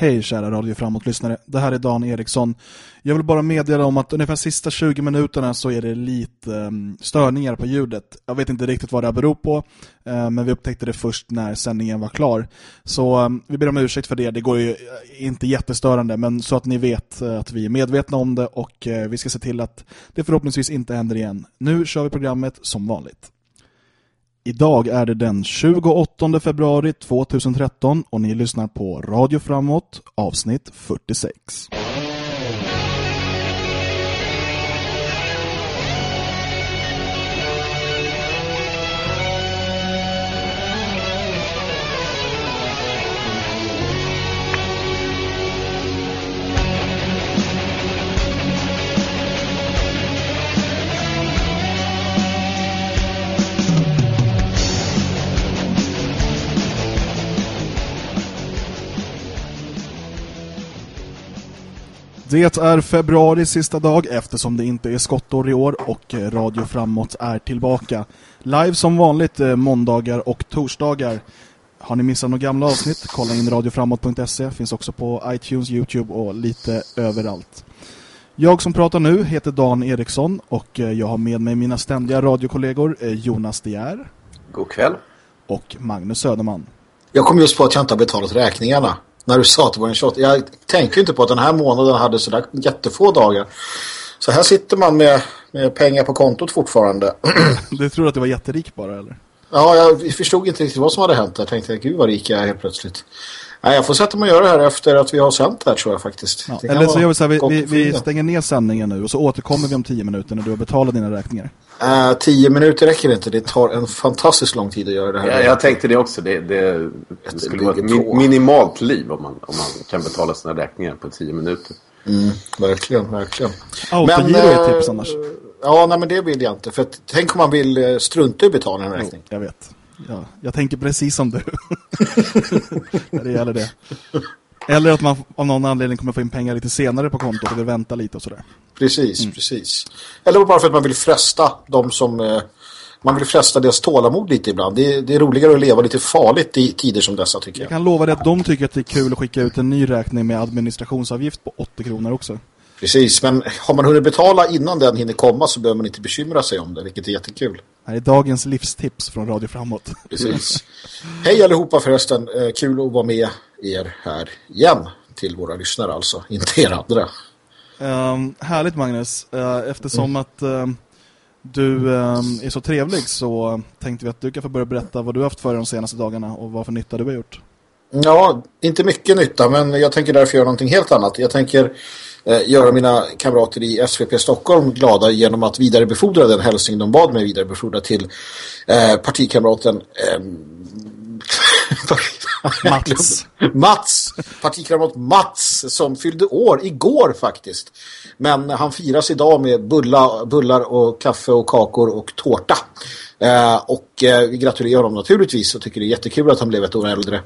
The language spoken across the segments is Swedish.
Hej kära Radio Framåt-lyssnare, det här är Dan Eriksson. Jag vill bara meddela om att ungefär sista 20 minuterna så är det lite ehm, störningar på ljudet. Jag vet inte riktigt vad det beror på, eh, men vi upptäckte det först när sändningen var klar. Så ehm, vi ber om ursäkt för det, det går ju eh, inte jättestörande, men så att ni vet eh, att vi är medvetna om det och vi ska se till att det förhoppningsvis inte händer igen. Nu kör vi programmet som vanligt. Idag är det den 28 februari 2013 och ni lyssnar på Radio Framåt, avsnitt 46. Det är februari sista dag eftersom det inte är skottår i år och Radio Framåt är tillbaka. Live som vanligt eh, måndagar och torsdagar. Har ni missat några gamla avsnitt? Kolla in radioframåt.se. Finns också på iTunes, Youtube och lite överallt. Jag som pratar nu heter Dan Eriksson och eh, jag har med mig mina ständiga radiokollegor eh, Jonas Dier. God kväll. Och Magnus Söderman. Jag kom just på att jag inte har betalat räkningarna när du sa att det var en shot. Jag tänker inte på att den här månaden hade sådär jättefå dagar. Så här sitter man med, med pengar på kontot fortfarande. Du tror att det var jätterik bara, eller? Ja, jag förstod inte riktigt vad som hade hänt. Jag tänkte, gud vad rik jag är helt plötsligt. Nej, jag får sätta mig och göra det här efter att vi har sänt här tror jag faktiskt. Ja, eller så gör vi så här, vi, vi, vi, stänger ner sändningen nu och så återkommer vi om tio minuter när du har betalat dina räkningar. Uh, tio minuter räcker inte, det tar en fantastiskt lång tid att göra det här. Ja, jag tänkte det också, det, det, det skulle vara ett min, minimalt liv om man, om man kan betala sina räkningar på tio minuter. Mm, verkligen, verkligen. Autogiro är ett tips annars. Ja, nej, men det vill jag inte. För att, tänk om man vill eh, strunta i betala en räkning. Jag vet. Ja, jag tänker precis som du. När det gäller det. Eller att man av någon anledning kommer få in pengar lite senare på kontot vill vänta lite och sådär. Precis, mm. precis. Eller bara för att man vill fresta de som... Eh, man vill fresta deras tålamod lite ibland. Det är, det är, roligare att leva lite farligt i tider som dessa tycker jag. Jag kan lova dig att de tycker att det är kul att skicka ut en ny räkning med administrationsavgift på 80 kronor också. Precis, men har man hunnit betala innan den hinner komma så behöver man inte bekymra sig om det, vilket är jättekul. Det här är dagens livstips från Radio Framåt. Precis. Hej allihopa förresten, eh, kul att vara med er här igen till våra lyssnare alltså, inte er andra. Um, härligt Magnus, uh, eftersom mm. att uh, du um, är så trevlig så tänkte vi att du kan få börja berätta vad du har haft för de senaste dagarna och vad för nytta du har gjort. Ja, inte mycket nytta men jag tänker därför göra någonting helt annat. Jag tänker eh, göra mina kamrater i SVP Stockholm glada genom att vidarebefordra den hälsning de bad mig vidarebefordra till eh, partikamraten eh, Mats. Mats, partikamrat Mats som fyllde år igår faktiskt. Men han firas idag med bullar, bullar och kaffe och kakor och tårta. Eh, och eh, vi gratulerar honom naturligtvis och tycker det är jättekul att han blev ett år äldre.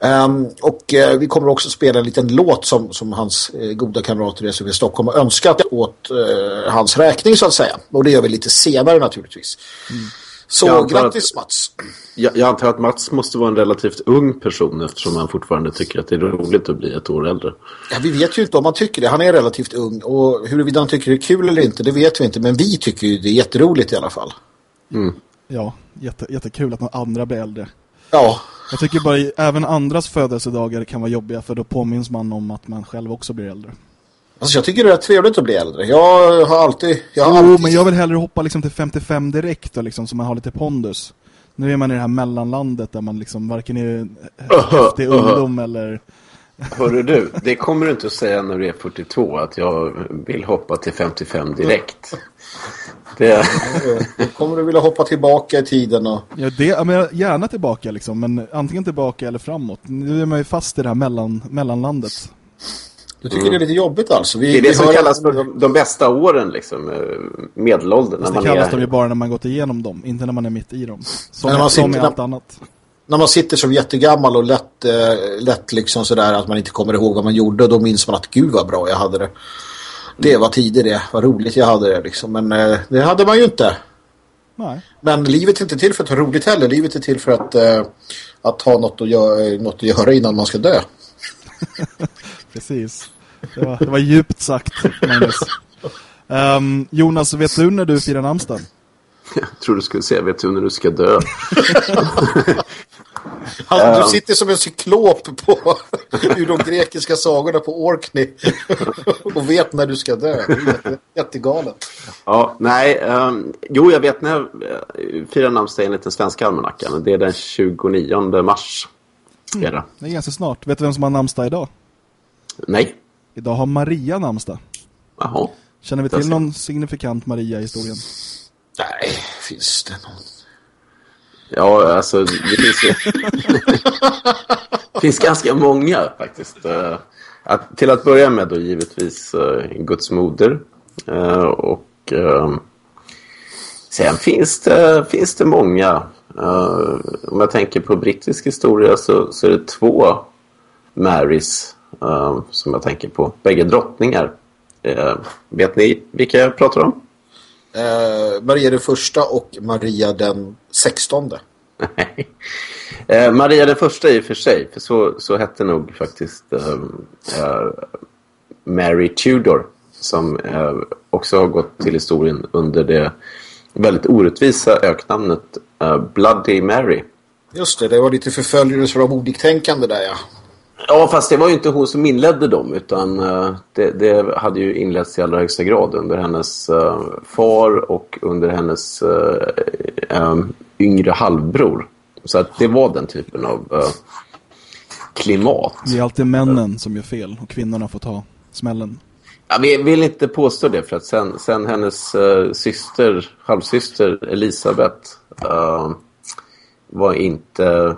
Um, och uh, vi kommer också spela en liten låt som, som hans uh, goda kamrater i SVP Stockholm har önskat åt uh, hans räkning så att säga. Och det gör vi lite senare naturligtvis. Mm. Så grattis att, Mats. Jag, jag, antar att Mats måste vara en relativt ung person eftersom han fortfarande tycker att det är roligt att bli ett år äldre. Ja, vi vet ju inte om han tycker det. Han är relativt ung och huruvida han tycker det är kul eller inte, det vet vi inte. Men vi tycker ju det är jätteroligt i alla fall. Mm. Ja, jätte, jättekul att några andra blir äldre. Ja. Jag tycker bara även andras födelsedagar kan vara jobbiga för då påminns man om att man själv också blir äldre. Alltså jag tycker det är trevligt att bli äldre. Jag har alltid... Jag har jo, alltid... men jag vill hellre hoppa liksom till 55 direkt då, liksom, så man har lite pondus. Nu är man i det här mellanlandet där man liksom varken är häftig uh -huh. ungdom eller... Hörru du, det kommer du inte att säga när du är 42 att jag vill hoppa till 55 direkt. Det... kommer du vilja hoppa tillbaka i tiden? Och... Ja, det, men gärna tillbaka liksom, men antingen tillbaka eller framåt. Nu är man ju fast i det här mellan, mellanlandet. Du tycker mm. det är lite jobbigt alltså? Vi, det är det som har... kallas för de, de, bästa åren, liksom, eh, medelåldern. När det kallas är... de ju bara när man gått igenom dem, inte när man är mitt i dem. Som, när man som sitter, allt annat. När man sitter som jättegammal och lätt, äh, lätt liksom sådär att man inte kommer ihåg vad man gjorde, då minns man att gud vad bra jag hade det. Det var tider det, vad roligt jag hade det liksom. Men äh, det hade man ju inte. Nej. Men livet är inte till för att ha roligt heller. Livet är till för att, äh, att ha något att, göra, något att göra innan man ska dö. Precis. Det var, det var djupt sagt, Magnus. Um, Jonas, vet du när du firar namnsdag? Jag tror du skulle säga, vet du när du ska dö? Han, du sitter som en cyklop på ur de grekiska sagorna på Orkney och vet när du ska dö. Jättegalet. Ja, nej. Um, jo, jag vet när jag uh, firar namnsdag enligt den svenska almanackan. Det är den 29 mars. Mm. Är det. det är ganska snart. Vet du vem som har namnsdag idag? Nej. Idag har Maria namnsdag. Jaha. Känner vi till någon signifikant Maria i historien? Nej, finns det någon? Ja, alltså det finns ju... finns ganska många faktiskt. Eh, att, till att börja med då givetvis uh, Guds moder. Uh, och uh, sen finns det, finns det många. om jag tänker på brittisk historia så, så är det två Marys som jag tänker på. Bägge drottningar. vet ni vilka jag pratar om? Eh, Maria den första och Maria den sextonde. Nej. Eh, Maria den första i och för sig, för så, så hette nog faktiskt eh, Mary Tudor som eh, också har gått till historien under det väldigt orättvisa öknamnet eh, Bloody Mary. Just det, det var lite förföljelse av oliktänkande där ja. Ja, fast det var ju inte hon som inledde dem utan uh, det, det, hade ju inletts i allra högsta grad under hennes uh, far och under hennes uh, um, yngre halvbror. Så att det var den typen av klimat. Det är alltid männen som gör fel och kvinnorna får ta smällen. Ja, vi vill inte påstå det för att sen, sen hennes syster, halvsyster Elisabeth var inte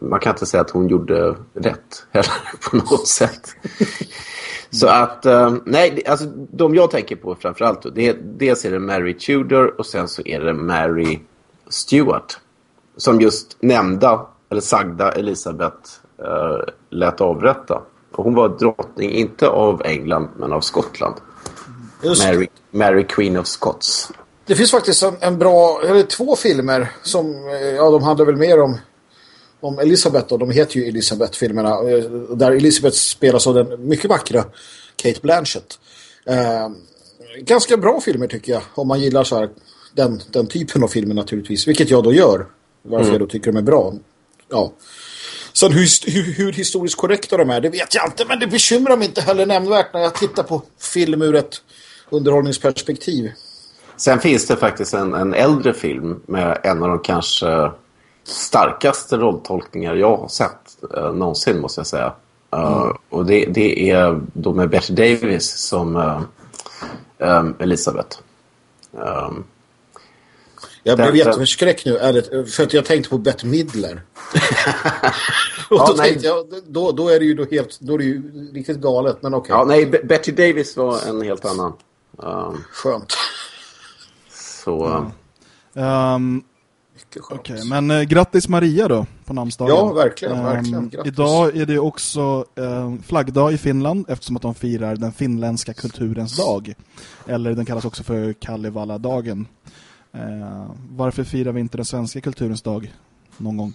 man kan inte säga att hon gjorde rätt heller på något sätt. Så att, uh, nej, alltså de jag tänker på framförallt, det, dels är det Mary Tudor och sen så är det Mary Stuart. Som just nämnda, eller sagda Elisabeth uh, lät avrätta. Och hon var drottning, inte av England, men av Skottland. Mary, Mary Queen of Scots. Det finns faktiskt en, en bra, eller två filmer som, eh, ja de handlar väl mer om om Elisabeth och de heter ju Elisabeth-filmerna eh, där Elisabeth spelas av den mycket vackra Kate Blanchett. Eh, ganska bra filmer tycker jag om man gillar så här, den, den typen av filmer naturligtvis, vilket jag då gör varför mm. jag då tycker de är bra. Ja. Sen hur, hur, hur, historiskt korrekta de är, det vet jag inte men det bekymrar mig inte heller nämnvärt när jag tittar på film ur ett underhållningsperspektiv. Sen finns det faktiskt en, en äldre film med en av de kanske starkaste rolltolkningar jag har sett eh, någonsin måste jag säga. Uh, mm. Och det, det, är då med Bette Davis som uh, um, Elisabeth. Um, jag blev jätteförskräckt nu, ärligt, för att jag tänkte på Bette Midler. och ja, då nej. tänkte jag, då, då är det ju då helt, då är det ju riktigt galet, men okej. Okay. Ja, nej, Betty Davis var en helt annan. Um, Skönt. Så... Mm. Um, Okej, okay, men eh, grattis Maria då på namnsdagen. Ja, verkligen. Verkligen. Idag är det också eh, flaggdag i Finland eftersom att de firar den finländska kulturens dag. Eller den kallas också för Kalevala-dagen. Eh, varför firar vi inte den svenska kulturens dag någon gång?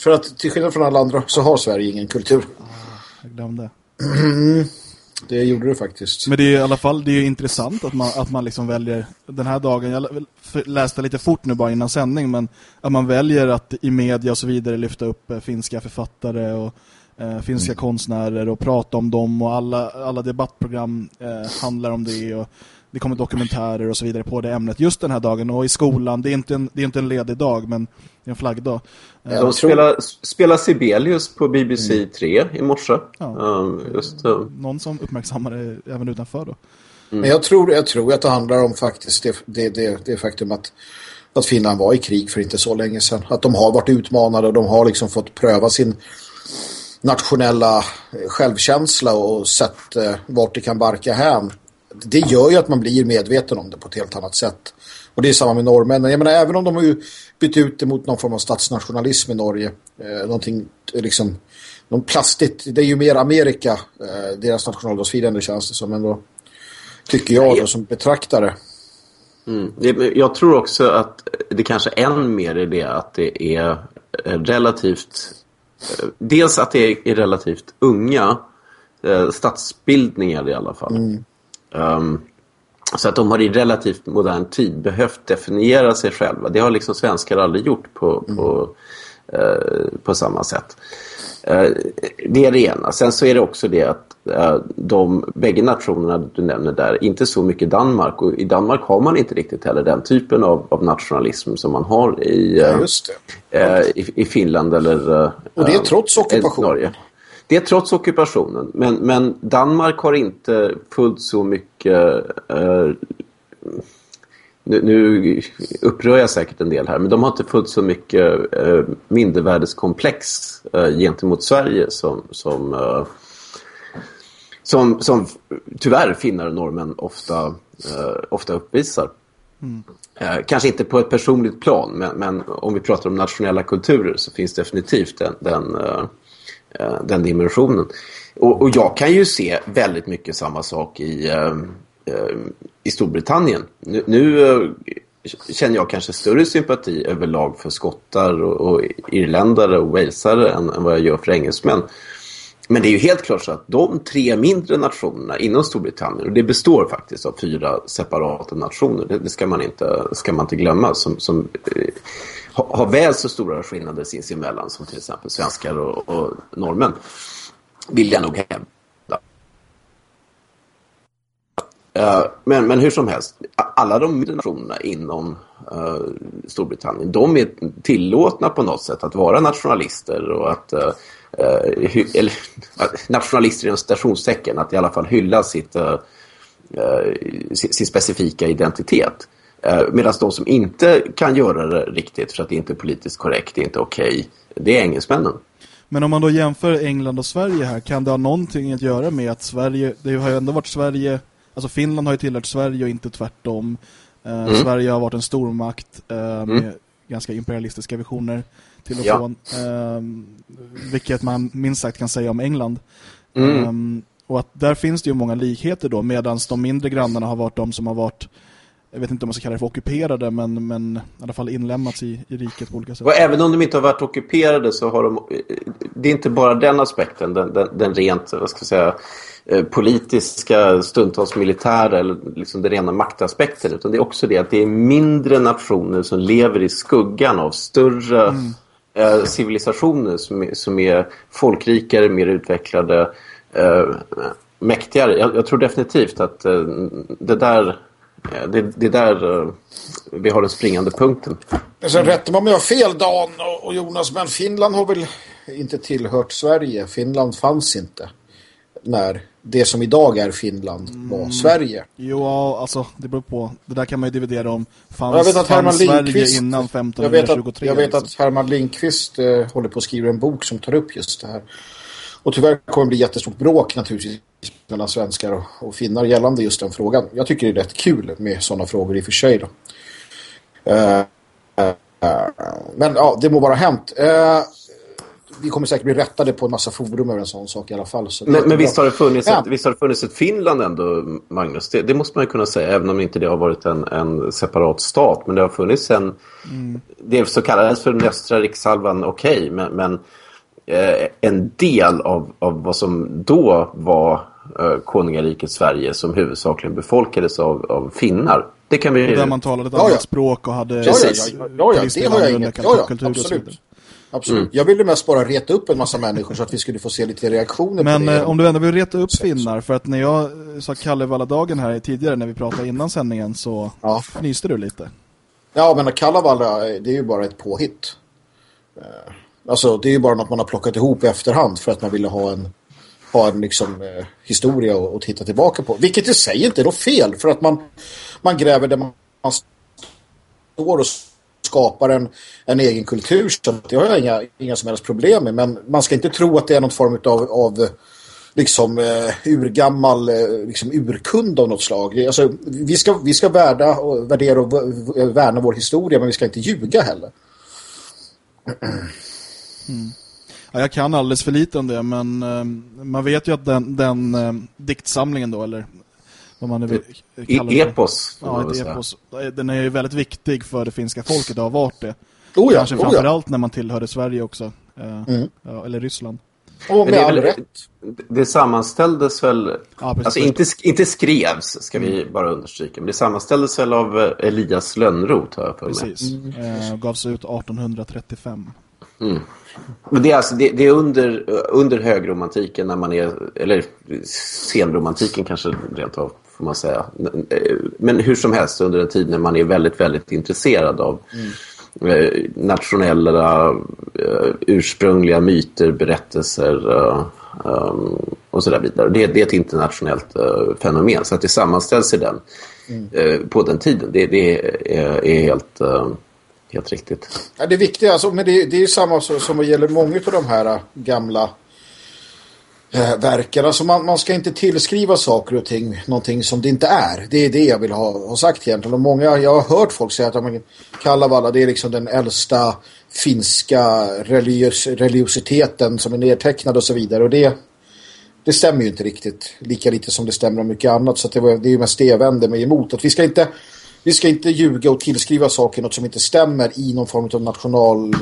För att till skillnad från alla andra så har Sverige ingen kultur. Ah, jag glömde. Det gjorde du faktiskt. Men det är i alla fall det är intressant att man, att man liksom väljer den här dagen. Jag läste lite fort nu bara innan sändning men att man väljer att i media och så vidare lyfta upp eh, finska författare och eh, finska mm. konstnärer och prata om dem och alla, alla debattprogram eh, handlar om det och det kommer dokumentärer och så vidare på det ämnet just den här dagen och i skolan, det är inte en, det är inte en ledig dag men det är en flaggdag. Ja, de spelar, spelar Sibelius på BBC mm. 3 i morse. Ja. Um, just, um. Någon som uppmärksammar det även utanför då. Mm. Men jag tror, jag tror att det handlar om faktiskt det, det, det, det faktum att, att Finland var i krig för inte så länge sedan. Att de har varit utmanade och de har liksom fått pröva sin nationella självkänsla och sett eh, vart det kan barka hän det gör ju att man blir medveten om det på ett helt annat sätt. Och det är samma med norrmännen. Jag menar, även om de har ju bytt ut det mot någon form av statsnationalism i Norge. Eh, någonting liksom, någon plastigt. Det är ju mer Amerika, eh, deras nationaldagsfirande känns det som ändå. Tycker jag då som betraktare. Mm. Jag tror också att det kanske än mer är det att det är relativt dels att det är relativt unga eh, statsbildningar i alla fall. Mm. Um, så att de har i relativt modern tid behövt definiera sig själva. Det har liksom svenskar aldrig gjort på, på, eh, på samma sätt. Eh, det är det ena. Sen så är det också det att eh, de bägge nationerna du nämner där, inte så mycket Danmark. Och i Danmark har man inte riktigt heller den typen av, av nationalism som man har i, Ja, eh, just det. eh, i, i Finland eller eh, Och det är trots ockupationen. Det är trots ockupationen. Men, men Danmark har inte fullt så mycket... Eh, nu, nu upprör jag säkert en del här, men de har inte fullt så mycket eh, mindervärdeskomplex eh, gentemot Sverige som, som, eh, som, som tyvärr finnar och norrmän ofta, eh, ofta uppvisar. Eh, kanske inte på ett personligt plan, men, men om vi pratar om nationella kulturer så finns definitivt den, den, eh, Eh, den dimensionen. Och, och jag kan ju se väldigt mycket samma sak i, eh, eh i Storbritannien. Nu, nu eh, känner jag kanske större sympati överlag för skottar och, och irländare och walesare än, än vad jag gör för engelsmän. Men det är ju helt klart så att de tre mindre nationerna inom Storbritannien, och det består faktiskt av fyra separata nationer, det, det ska, man inte, ska man inte glömma, som, som eh, har, har väl så stora skillnader sinsemellan som till exempel svenskar och, och norrmän, vill jag nog hävda. Eh, men, men hur som helst, alla de mindre nationerna inom eh, Storbritannien, de är tillåtna på något sätt att vara nationalister och att eh, eh, hy- eller, nationalister inom stationstecken, att i alla fall hylla sitt, eh, eh, sin, sin specifika identitet. Eh, Medan de som inte kan göra det riktigt för att det inte är politiskt korrekt, det är inte okej, det är engelsmännen. Men om man då jämför England och Sverige här, kan det ha någonting att göra med att Sverige, det har ju ändå varit Sverige, alltså Finland har ju tillhört Sverige och inte tvärtom. Eh, Sverige har varit en stormakt eh, med ganska imperialistiska visioner till och Ja. från. Eh, vilket man minst sagt kan säga om England. Mm. Eh, och att där finns det ju många likheter då, medan de mindre grannarna har varit de som har varit jag vet inte om man ska kalla det för ockuperade, men, men i alla fall inlämnats i, i riket på olika sätt. Och även om de inte har varit ockuperade så har de... Det är inte bara den aspekten, den, den, den rent, vad ska jag säga, eh, politiska, stundtals militära eller liksom den rena maktaspekten. Utan det är också det att det är mindre nationer som lever i skuggan av större eh, civilisationer som är, som är folkrikare, mer utvecklade, eh, mäktigare. Jag, jag tror definitivt att eh, det där... Eh, det, det är där eh, vi har den springande punkten. Men sen rättar man om jag fel Dan och Jonas, men Finland har väl inte tillhört Sverige. Finland fanns inte när det som idag är Finland var Sverige. Jo, alltså det beror på. Det där kan man ju dividera om. Fanns, Jag vet att Herman Sverige innan jag vet 1523? att, jag vet liksom? att Herman Lindqvist eh, håller på att skriva en bok som tar upp just det här. Och tyvärr kommer det bli jättestort bråk naturligtvis mellan svenskar och, och finnar gällande just den frågan. Jag tycker det är rätt kul med sådana frågor i och för sig då. Eh, eh, men ja, det må vara hänt. Vi kommer säkert bli rättade på en massa forum över en sån sak i alla fall. Men, men visst, har det funnits Ja. ett, visst har det funnits ett Finland ändå, Magnus? Det, det måste man ju kunna säga, även om inte det har varit en, en separat stat. Men det har funnits en... Det så kallades för den östra rikshalvan, okej, men, men eh, en del av, av vad som då var eh, konungariket Sverige som huvudsakligen befolkades av, av finnar. Det kan vi... Och där man talade ett Ja, ja. annat språk och hade Ja, ja, Precis. ja, ja, ja, det har jag inget. Ja, ja, kultur och så vidare. Absolut. Absolut. Jag ville mest bara reta upp en massa människor så att vi skulle få se lite reaktioner Men på det. eh, om du ändå vill reta upp finnar, för att när jag eh, sa Kallevalla-dagen här tidigare när vi pratade innan sändningen så Ja. fnyste du lite. Ja, men Kalevala, det är ju bara ett påhitt. Eh, Alltså, det är ju bara något man har plockat ihop i efterhand för att man ville ha en, ha en liksom, eh, historia att, att titta tillbaka på. Vilket i sig inte är något fel, för att man, man gräver där man står och skapar en, en egen kultur. Så det har jag inga, inga som helst problem med. Men man ska inte tro att det är någon form av, av liksom eh, urgammal eh, liksom urkund av något slag. Alltså, vi ska, vi ska värda och värdera och värna vår historia men vi ska inte ljuga heller. Ja, jag kan alldeles för lite om det, men eh, man vet ju att den, den eh, diktsamlingen då, eller vad man nu vill kalla I det. för. epos, Ja, ett epos. Den är ju väldigt viktig för det finska folket, det har varit det. Oh ja, Kanske oh ja. framförallt när man tillhörde Sverige också. Eh, mm. eller Ryssland. Och med all rätt. Det sammanställdes väl, ja, alltså inte, inte skrevs ska vi mm. bara understryka, men det sammanställdes väl av eh, Elias Lönnroth för Precis, mm. eh, gavs ut 1835. Mm. Men det är, alltså, det, det, är under, under högromantiken när man är, eller senromantiken kanske rent av får man säga. Men hur som helst under en tid när man är väldigt, väldigt intresserad av mm Eh, nationella uh, ursprungliga myter, berättelser uh, um, och så där vidare. Det, det är ett internationellt fenomen så att det sammanställs i den mm. på den tiden. Det, det är, är, helt, helt riktigt. Ja, det är viktigt, alltså, men det, det är samma som, som gäller många av de här gamla eh, verkar. Alltså man, man ska inte tillskriva saker och ting någonting som det inte är. Det är det jag vill ha, ha sagt egentligen. Och många, jag har hört folk säga att man, Kalevala det är liksom den äldsta finska religios, religiositeten som är nedtecknad och så vidare. Och det, det stämmer ju inte riktigt. Lika lite som det stämmer om mycket annat. Så det, var, det är ju mest det jag vänder mig emot. Att vi ska inte... Vi ska inte ljuga och tillskriva saker något som inte stämmer i någon form av national,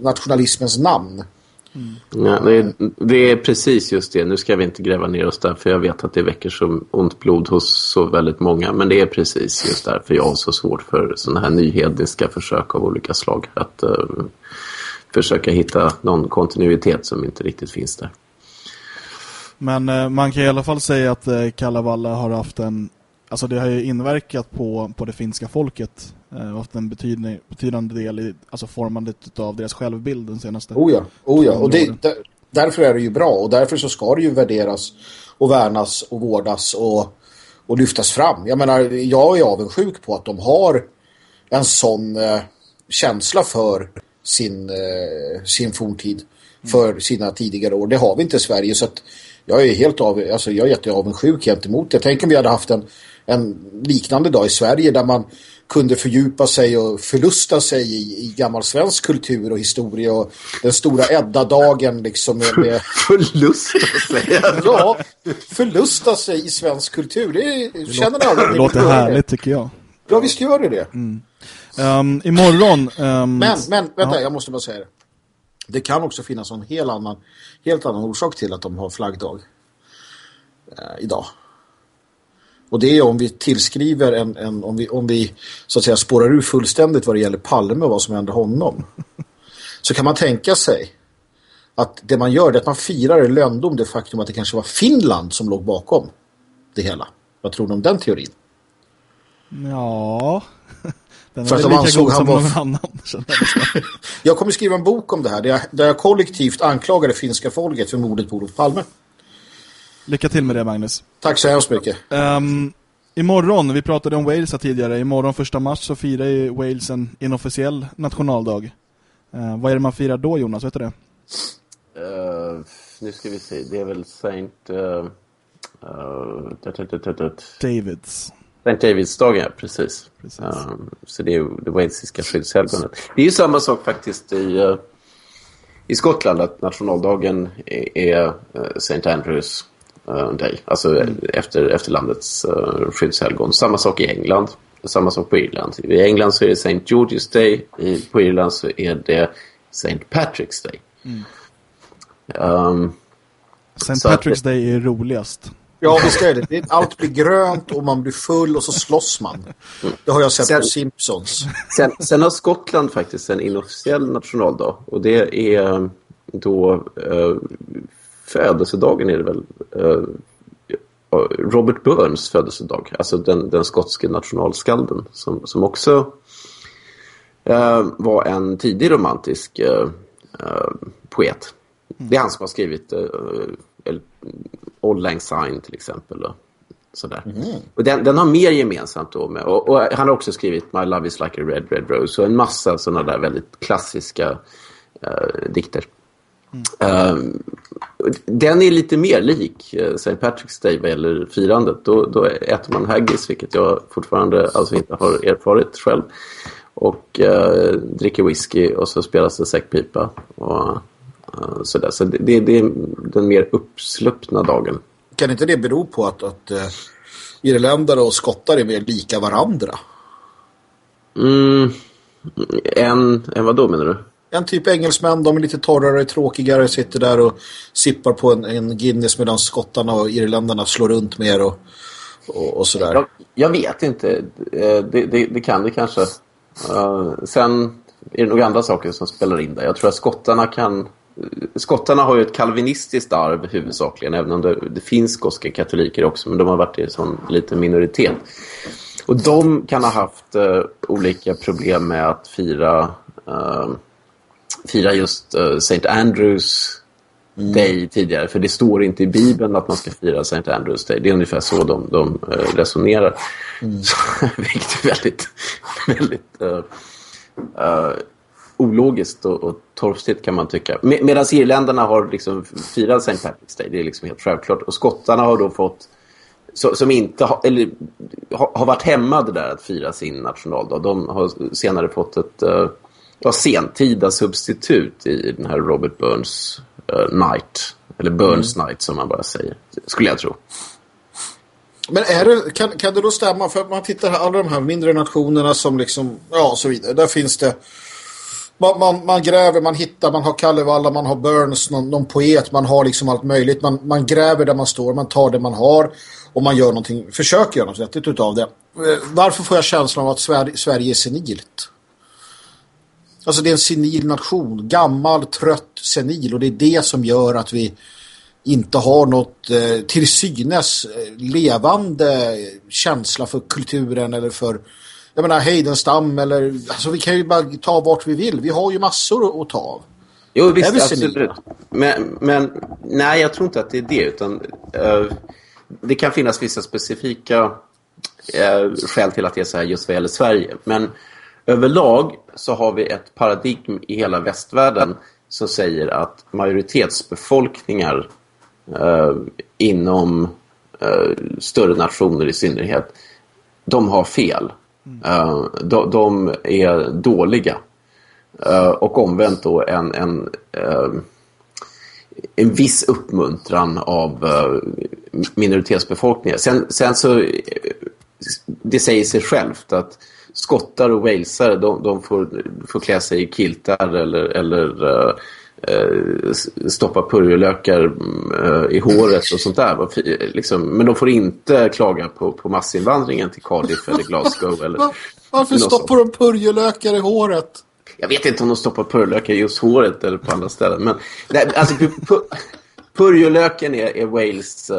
nationalismens namn. Mm. Ja, det, är, det, är, precis just det. Nu ska vi inte gräva ner oss där för jag vet att det väcker så ont blod hos så väldigt många. Men det är precis just därför jag har så svårt för sådana här nyhedniska försök av olika slag. Att uh, försöka hitta någon kontinuitet som inte riktigt finns där. Men uh, man kan i alla fall säga att eh, uh, Kalevala har haft en alltså det har ju inverkat på, på det finska folket och haft en betydande, betydande del i alltså formandet av deras självbild den senaste. Oh ja, oh ja. och det, där, därför är det ju bra och därför så ska det ju värderas och värnas och vårdas och, och lyftas fram. Jag menar, jag är avundsjuk på att de har en sån eh, känsla för sin, eh, sin forntid för sina tidigare år. Det har vi inte i Sverige så att jag är helt av, alltså jag är jätteavundsjuk gentemot det. Tänk om vi hade haft en en liknande dag i Sverige där man kunde fördjupa sig och förlusta sig i, i gammal svensk kultur och historia och den stora Edda-dagen liksom med, med... förlusta sig? ja, förlusta sig i svensk kultur. Det, det känner aldrig. Det låter härligt tycker jag. Ja, visst gör det det. Mm. Um, imorgon... Um... Men, men, vänta, ja. jag måste bara säga det. Det kan också finnas en helt annan, helt annan orsak till att de har flaggdag uh, idag. Och det är om vi tillskriver en, en, om, vi, om vi så att säga spårar ur fullständigt vad det gäller Palme och vad som hände honom. Så kan man tänka sig att det man gör är att man firar i löndom det faktum att det kanske var Finland som låg bakom det hela. Vad tror du om den teorin? Ja, den är För lika god som var... någon annan. jag kommer skriva en bok om det här där jag, där jag kollektivt anklagar det finska folket för mordet på Olof Palme. Lycka till med det Magnus. Tack så hemskt mycket. Um, imorgon, vi pratade om Wales tidigare. Imorgon första mars så firar ju Wales en inofficiell nationaldag. Uh, vad är det man firar då Jonas, vet du det? Uh, nu ska vi se, det är väl Saint... Uh, Davids. Saint Davids-dagen, ja, precis. precis. Um, så det är det walesiska skyddshelgonet. Det är ju samma sak faktiskt i, i Skottland att nationaldagen är, är Saint Andrews uh, Day. Alltså mm. efter, efter landets uh, skyddshelgon. Samma sak i England. Samma sak på Irland. I England så är det St. George's Day. I, på Irland så är det St. Patrick's Day. Mm. Um, St. Patrick's att, Day är roligast. Ja, visst är det. Allt blir grönt och man blir full och så slåss man. Det har jag sett sen, på Simpsons. Sen, sen har Skottland faktiskt en inofficiell nationaldag. Och det är då uh, födelsedagen är det väl uh, Robert Burns födelsedag. Alltså den, den skotske nationalskalden som, som också uh, var en tidig romantisk uh, poet. Mm. Det är han som har skrivit uh, Old Lang Syne till exempel. Och sådär. Mm. Och den, den, har mer gemensamt då med, och, och, han har också skrivit My Love is like a red, red rose och en massa sådana där väldigt klassiska dikter. Mm. den är lite mer lik uh, St. Patrick's Day vad gäller firandet. Då, då äter man haggis, vilket jag fortfarande alltså inte har erfarit själv. Och uh, dricker whisky och så spelas det säckpipa. Och, sådär. Så det, det, det, är den mer uppsluppna dagen. Kan inte det bero på att, att uh, irländare och skottar är mer lika varandra? Mm, en, en vad då menar du? En typ engelsmän, de är lite torrare, tråkigare, sitter där och sippar på en, en Guinness medan skottarna och irländarna slår runt mer och, och, och sådär. Jag, jag, vet inte. Eh, det, det, det kan det kanske. Uh, sen är det nog andra saker som spelar in där. Jag tror att skottarna kan... Skottarna har ju ett kalvinistiskt arv huvudsakligen, även om det, det finns skotska katoliker också, men de har varit i en sån liten minoritet. Och de kan ha haft uh, olika problem med att fira, uh, fira just uh, St. Andrews mm. Day tidigare. För det står inte i Bibeln att man ska fira St. Andrews Day. Det är ungefär så de, de resonerar. Mm. Så, vilket är väldigt, väldigt uh, ologiskt och, och torftigt kan man tycka. Med, Medan irländarna har liksom firat St. Patrick's Day, det är liksom helt självklart. Och skottarna har då fått, så, som inte ha, eller, ha, har varit hämmade där att fira sin nationaldag. De har senare fått ett uh, ja, sentida substitut i den här Robert Burns uh, Night. Eller Burns mm. Night som man bara säger, skulle jag tro. Men är det, kan, kan det då stämma? För man tittar här, alla de här mindre nationerna som liksom, ja så vidare. Där finns det, man, man, man gräver, man hittar, man har Kallevalla, man har Burns, någon, någon, poet, man har liksom allt möjligt. Man, man gräver där man står, man tar det man har och man gör någonting, försöker göra något vettigt utav det. Eh, varför får jag känslan av att Sverige, Sverige är senilt? Alltså det är en senil nation, gammal, trött, senil och det är det som gör att vi inte har något eh, till synes eh, levande känsla för kulturen eller för jag menar Heidenstam eller alltså vi kan ju bara ta vart vi vill. Vi har ju massor att ta av. Jo visst, absolut. Men, men nej, jag tror inte att det är det utan uh, det kan finnas vissa specifika uh, skäl till att det är så här just vad gäller Sverige. Men överlag så har vi ett paradigm i hela västvärlden som säger att majoritetsbefolkningar eh, inom eh, större nationer i synnerhet, de har fel. Eh, de, de, är dåliga. Eh, och omvänt då en, en, eh, en viss uppmuntran av eh. Sen, sen så, eh, det säger sig självt att skottar och walesare de, de får, får klä sig i kiltar eller, eller Eh, stoppa purjolökar eh, i håret och sånt där. Liksom, men de får inte klaga på, på massinvandringen till Cardiff eller Glasgow. Eller Varför stoppar de purjolökar i håret? Jag vet inte om de stoppar purjolökar i just håret eller på andra ställen. Men nej, alltså, purjolöken är, är Wales uh,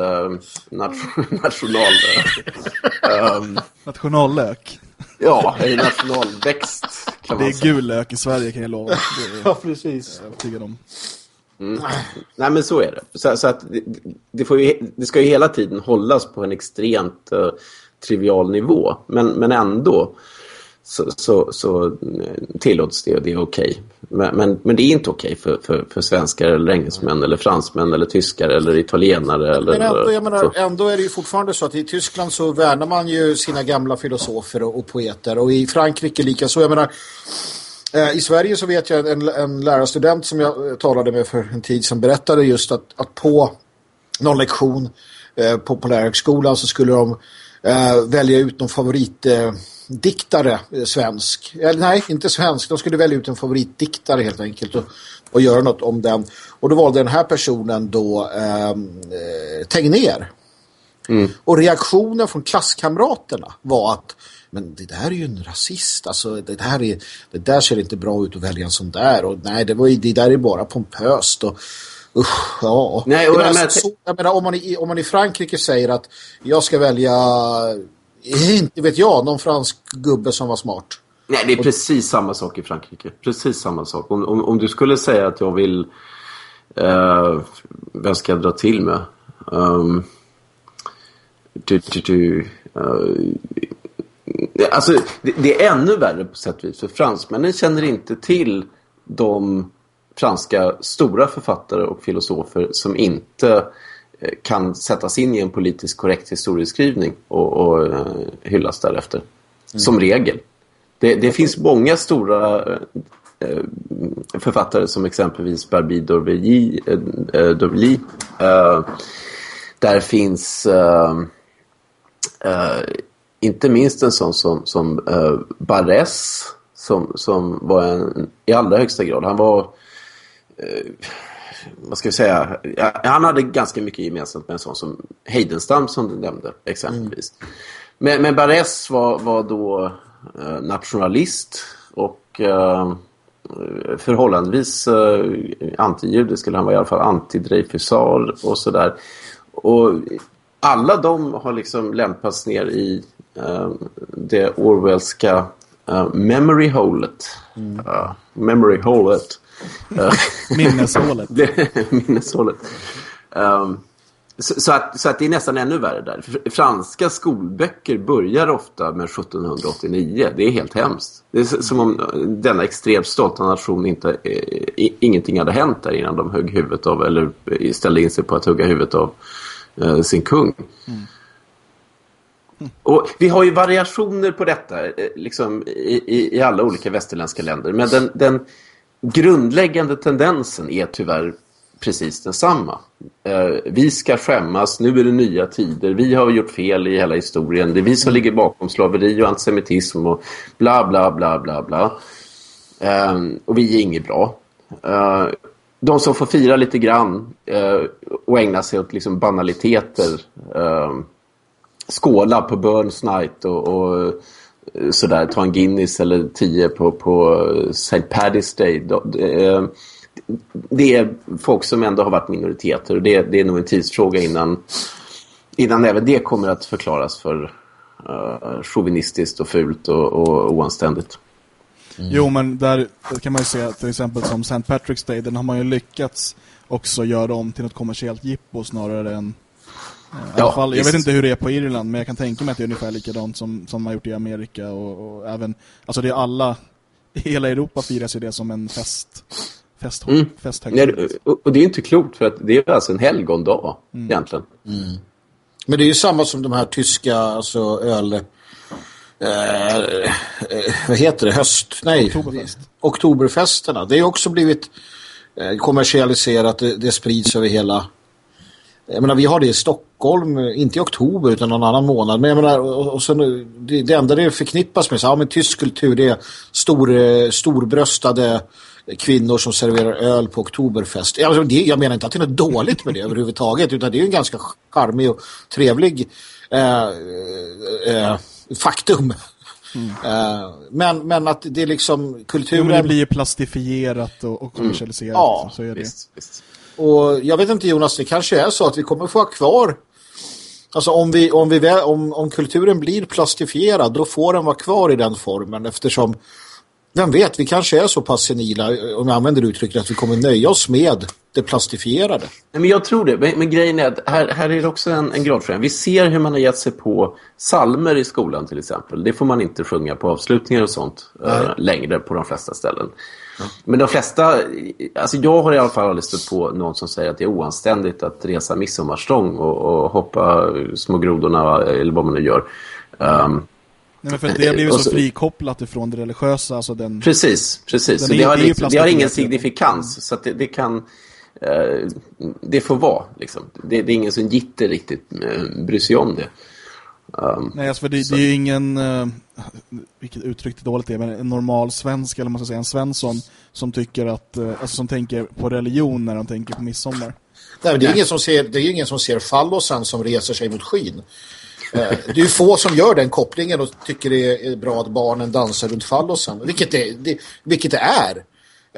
nation, national... um, Nationallök. Ja, en nationalväxt kan Det är gul lök i Sverige kan jag lova. Är, ja, precis. Jag är om. Mm. Nej, men så är det. Så, så att det, det, ju, det ska ju hela tiden hållas på en extremt uh, trivial nivå. Men, men ändå så, så, så eh, tillåts det och det är okej. Okay. Men, men, men, det är inte okej okay för, för, för svenskar eller engelsmän eller fransmän eller tyskar eller italienare. Eller, men ändå, jag menar, ändå är det ju fortfarande så att i Tyskland så värnar man ju sina gamla filosofer och, och poeter och i Frankrike lika så. Jag menar, eh, i Sverige så vet jag en, en lärarstudent som jag eh, talade med för en tid som berättade just att, att på någon lektion eh, på, på lärarhögskolan så skulle de eh, välja ut någon favorit eh, diktare eh, svensk. Eller, nej, inte svensk. De skulle välja ut en favoritdiktare helt enkelt och, och göra något om den. Och då valde den här personen då ehm, eh, Tegner. Mm. Och reaktionen från klasskamraterna var att men det där är ju en rasist. Alltså, det, där är, det där ser inte bra ut att välja en sån där. Och nej, det, var, det där är bara pompöst. Och, Usch, ja. Nej, och jag, menar, så, jag menar, om, man i, om man i Frankrike säger att jag ska välja inte vet jag, någon fransk gubbe som var smart. Nej, det är precis samma sak i Frankrike. Precis samma sak. Om, om, om du skulle säga att jag vill... Uh, vem ska jag dra till med? Um, du, du, du, uh, alltså, det, det, är ännu värre på sätt och vis. För fransmännen känner inte till de franska stora författare och filosofer som inte kan sättas in i en politiskt korrekt historieskrivning och, och uh, hyllas därefter. Mm. Som regel. Det, det finns många stora uh, författare som exempelvis Barbie d'Aurevilly. Uh, där finns inte minst en sån som, som Barres som, som var en, i allra högsta grad. Han var, eh, vad ska vi säga, han hade ganska mycket gemensamt med en sån som Heidenstam som du nämnde exempelvis. Mm. Men, men Barres var, var då eh, nationalist och eh, förhållandevis eh, antijudisk, eller han var i alla fall antidreyfusar och sådär. Och alla de har liksom lämpats ner i uh, det Orwellska uh, memory holet. Mm. Uh, memory holet. Minneshålet. Minneshålet. Um, så, så, att, så att det är nästan ännu värre där. Franska skolböcker börjar ofta med 1789. Det är helt hemskt. Det är som om denna extremt stolta nation inte, eh, ingenting hade hänt där innan de högg huvudet av, eller ställde in sig på att hugga huvudet av eh, sin kung. Mm. Och vi har ju variationer på detta eh, liksom, i, i, i alla olika västerländska länder. Men den, den grundläggande tendensen är tyvärr precis densamma. Eh, vi ska skämmas, nu är det nya tider, vi har gjort fel i hela historien, det är vi som ligger bakom slaveri och antisemitism och bla bla bla bla bla. Eh, och vi är inget bra. Eh, de som får fira lite grann och ägna sig åt liksom banaliteter, skåla på Burns Night och, och sådär, ta en Guinness eller tio på, på eh, St. Paddy's Day. Det, eh, det är folk som ändå har varit minoriteter och det, det är nog en tidsfråga innan, innan även det kommer att förklaras för uh, chauvinistiskt och fult och, och oanständigt. Mm. Jo, men där kan man ju se till exempel som St. Patrick's Day, den har man ju lyckats också göra om till något kommersiellt jippo snarare än alla fall, jag vet inte hur det är på Irland men jag kan tänka mig att det är ungefär likadant som, som man gjort i Amerika och, och även, alltså det är alla i hela Europa firas ju det som en fest fest, mm. festhögtid. Och det är inte klokt för att det är alltså en helgondag mm. egentligen. Mm. Men det är ju samma som de här tyska alltså öl... Eh, eh, vad heter det? Höst? Nej. Oktoberfest. Oktoberfesterna. Det har också blivit eh, kommersialiserat. Det, det sprids över hela... Jag menar, vi har det i Stockholm, inte i oktober utan någon annan månad. Men jag menar, och, och sen, det, det enda det förknippas med, så, ja men tysk kultur, det är stor, eh, storbröstade kvinnor som serverar öl på Oktoberfest. Alltså det, jag menar inte att det är något dåligt med det överhuvudtaget utan det är en ganska charmig och trevlig eh, eh, faktum. Mm. Eh, men, men att det är liksom kulturen... det blir plastifierat och, och kommersialiserat. Mm. Ja, liksom, så är det. Visst, visst. Och jag vet inte Jonas, det kanske är så att vi kommer få ha kvar Alltså om, vi, om, vi, om, om kulturen blir plastifierad då får den vara kvar i den formen eftersom vem vet, vi kanske är så pass senila, om jag använder uttrycket, att vi kommer nöja oss med det plastifierade. Men jag tror det. Men, men grejen är att här, här är det också en, en gradförändring. Vi ser hur man har gett sig på salmer i skolan till exempel. Det får man inte sjunga på avslutningar och sånt äh, längre på de flesta ställen. Men de flesta, alltså jag har i alla fall aldrig stött på någon som säger att det är oanständigt att resa midsommarstång och, och hoppa små grodorna eller vad man nu gör. Um, Nej, men för det har blivit så, så frikopplat ifrån det religiösa. Alltså den, precis, precis. Så det, har, liksom, det har ingen signifikans. Så det, det, kan... Eh, det får vara. Liksom. Det, det, är ingen som gitter riktigt eh, bryr sig om det. Um, Nej, alltså för det, det är ju ingen... Uh, vilket uttryck det dåligt är, men en normal svensk, eller man ska säga en svensson, som tycker att... Uh, alltså som tänker på religion när de tänker på midsommar. Nej, det är ingen som ser, det är ingen som ser fallosen som reser sig mot skyn. Eh, det är ju få som gör den kopplingen och tycker det är bra att barnen dansar runt fallosen. Vilket det, det, vilket det är.